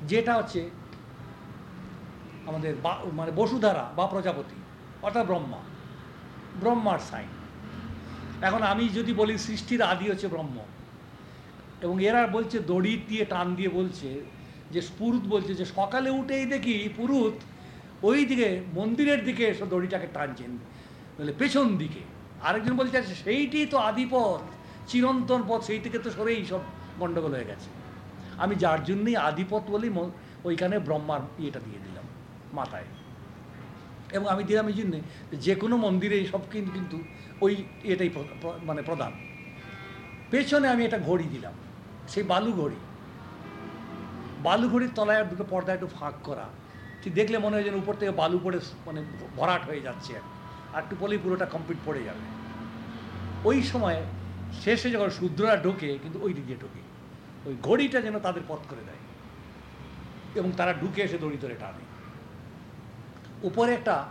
Speaker 1: যেটা হচ্ছে আমাদের বা- মানে বসুধারা বা প্রজাপতি, অর্থাৎ ব্রহ্মা। ব্রহ্মার সাইন। এখন আমি যদি বলি সৃষ্টির আদি হচ্ছে ব্রহ্ম। এবং এরা বলছে দড়ি দিয়ে টান দিয়ে বলছে যে পুরুত বলছে যে সকালে উঠেই দেখি পুরুত ওই দিকে মন্দিরের দিকে এসে দড়িটাকে টানছেন বলে পেছন দিকে। আরেকজন বলছে আচ্ছা, সেইটি তো আদিপথ চিরন্তন পথ সেই থেকে তো সরেই সব গণ্ডগোল হয়ে গেছে। আমি যার জন্যই আদিপথ বলেই ম- ওইখানে ব্রহ্মার ইয়েটা দিয়ে দিলাম মাথায়। এবং আমি দিলাম এই জন্যে যে কোনো মন্দিরে সব কিন- কিন্তু ওই এটাই মানে প্রধান। পেছনে আমি একটা ঘড়ি দিলাম, সেই বালু ঘড়ি। বালু ঘড়ির তলায় দুটো পর্দা একটু ফাঁক করা। ঠিক দেখলে মনে হয় যেন উপর থেকে বালু পড়ে মানে ভরাট হয়ে যাচ্ছে আর আর একটু পরেই পুরোটা কমপ্লিট পড়ে যাবে। ওই সময় শেষে যখন শূদ্ররা ঢোকে, কিন্তু ওই দিকে ঢোকে। ওই ঘড়িটা যেন তাদের পথ করে দেয়। এবং তারা ঢুকে এসে দড়ি ধরে টানে। উপরে একটা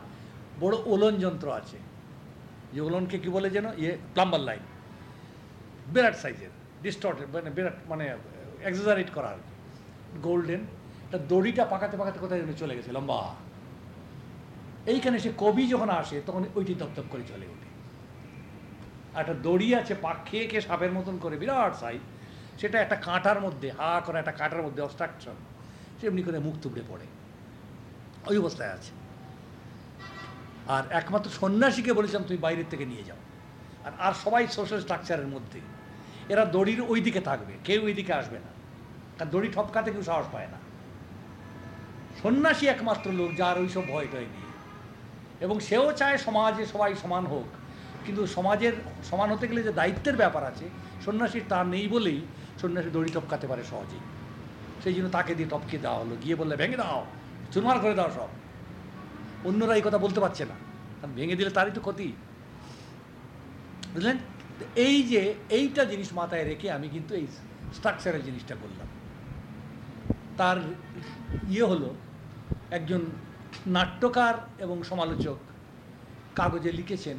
Speaker 1: বড় ওলন যন্ত্র আছে। যে ওলনকে কি বলে যেন? ইয়ে প্লাম্বার লাইন বিরাট সাইজের ডিস্টর্ট মানে বিরাট মানে এক্সাজারেট করা আর কি। গোল্ডেন তা দড়িটা পাকাতে পাকাতে কোথায় যেন চলে গেছে, লম্বা। এইখানে সে কবি যখন আসে, তখন ওইটি দপদপ করে চলে ওঠে। আর একটা দড়ি আছে, পাক খেয়ে খেয়ে সাপের মতন করে, বিরাট সাইজ সেটা একটা কাঁটার মধ্যে, হা করে একটা কাঁটার মধ্যে অবস্ট্রাকশন সেমনি করে মুখ তুবড়ে পড়ে। ওই অবস্থায় আছে। আর একমাত্র সন্ন্যাসীকে বলেছিলাম, তুমি বাইরের থেকে নিয়ে যাও। আর আর সবাই সোশ্যাল স্ট্রাকচারের মধ্যে। এরা দড়ির ওই দিকে থাকবে, কেউ ওই দিকে আসবে না। কারণ দড়ি ঠপকাতে কেউ সাহস পায় না। সন্ন্যাসী একমাত্র লোক, যার ওইসব ভয় টয় নিয়ে এবং সেও চায় সমাজে সবাই সমান হোক। কিন্তু সমাজের সমান হতে গেলে যে দায়িত্বের ব্যাপার আছে, সন্ন্যাসীর তা নেই বলেই সন্ন্যাসী দড়ি টপকাতে পারে সহজেই। সেই জন্য তাকে দিয়ে টপকে দেওয়া হলো। গিয়ে বললে, ভেঙে দাও, চুরমার করে দাও সব। অন্যরা এই কথা বলতে পারছে না। ভেঙে দিলে তারই তো ক্ষতি। বুঝলেন? এই যে, এইটা জিনিস মাথায় রেখে আমি কিন্তু এই স্ট্রাকচারের জিনিসটা করলাম। তার ইয়ে হলো, একজন নাট্যকার এবং সমালোচক কাগজে লিখেছেন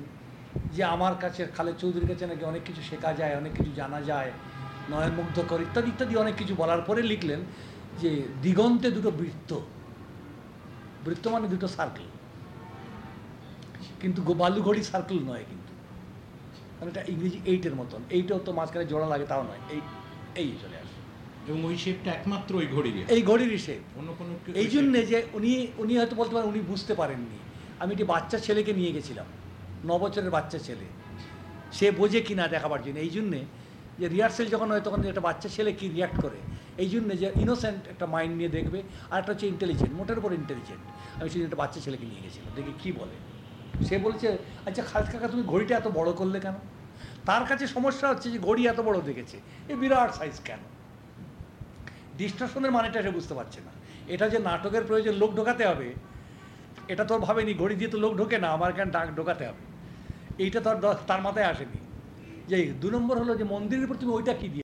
Speaker 1: যে, আমার কাছে খালেদ চৌধুরীর কাছে নাকি অনেক কিছু শেখা যায়, অনেক কিছু জানা যায়, নয়নমুগ্ধকর ইত্যাদি ইত্যাদি অনেক কিছু বলার পরে লিখলেন যে, দিগন্তে দুটো বৃত্ত। বৃত্ত মানে দুটো সার্কেল কিন্তু বালুঘড়ি সার্কেল নয় কিন্তু। এটা ইংরেজি এইটের মতন। এইটাও তো মাঝখানে জোড়া লাগে তাও নয়। এই এই চলে আসে।
Speaker 4: এবং ওই শেপটা একমাত্র ওই ঘড়ির
Speaker 1: এই ঘড়ির শেপ
Speaker 4: অন্য কোনো
Speaker 1: এই জন্যে যে উনি উনি হয়তো বলতে পারেন উনি বুঝতে পারেননি। আমি একটি বাচ্চা ছেলেকে নিয়ে গেছিলাম। ন বছরের বাচ্চা ছেলে। সে বোঝে কি না দেখাবার জন্য। এই জন্যে যে রিহার্সেল যখন হয় তখন একটা বাচ্চা ছেলে কি রিয়াক্ট করে? এই জন্যে যে ইনোসেন্ট একটা মাইন্ড নিয়ে দেখবে আর একটা হচ্ছে ইন্টেলিজেন্ট মোটের উপর ইন্টেলিজেন্ট আমি সেই জন্য একটা বাচ্চা ছেলেকে নিয়ে গেছিলাম। দেখি কী বলে। সে বলছে আচ্ছা খালেদ কাকা, তুমি ঘড়িটা এত বড় করলে কেন? তার কাছে সমস্যা হচ্ছে যে ঘড়ি এত বড় দেখেছে। এ বিরাট সাইজ কেন? ডিস্ট্রাকশনের মানেটা সে বুঝতে পারছে না। এটা যে নাটকের প্রয়োজন লোক ঢোকাতে হবে, এটা তো ভাবেনি, ঘড়ি দিয়ে তো লোক ঢোকে না, আমার কেন ডাক ঢোকাতে হবে? এইটা আর তার মাথায় আসেনি। যে দু নম্বর হলো যে মন্দিরের উপর তুমি ওইটা কি দিয়ে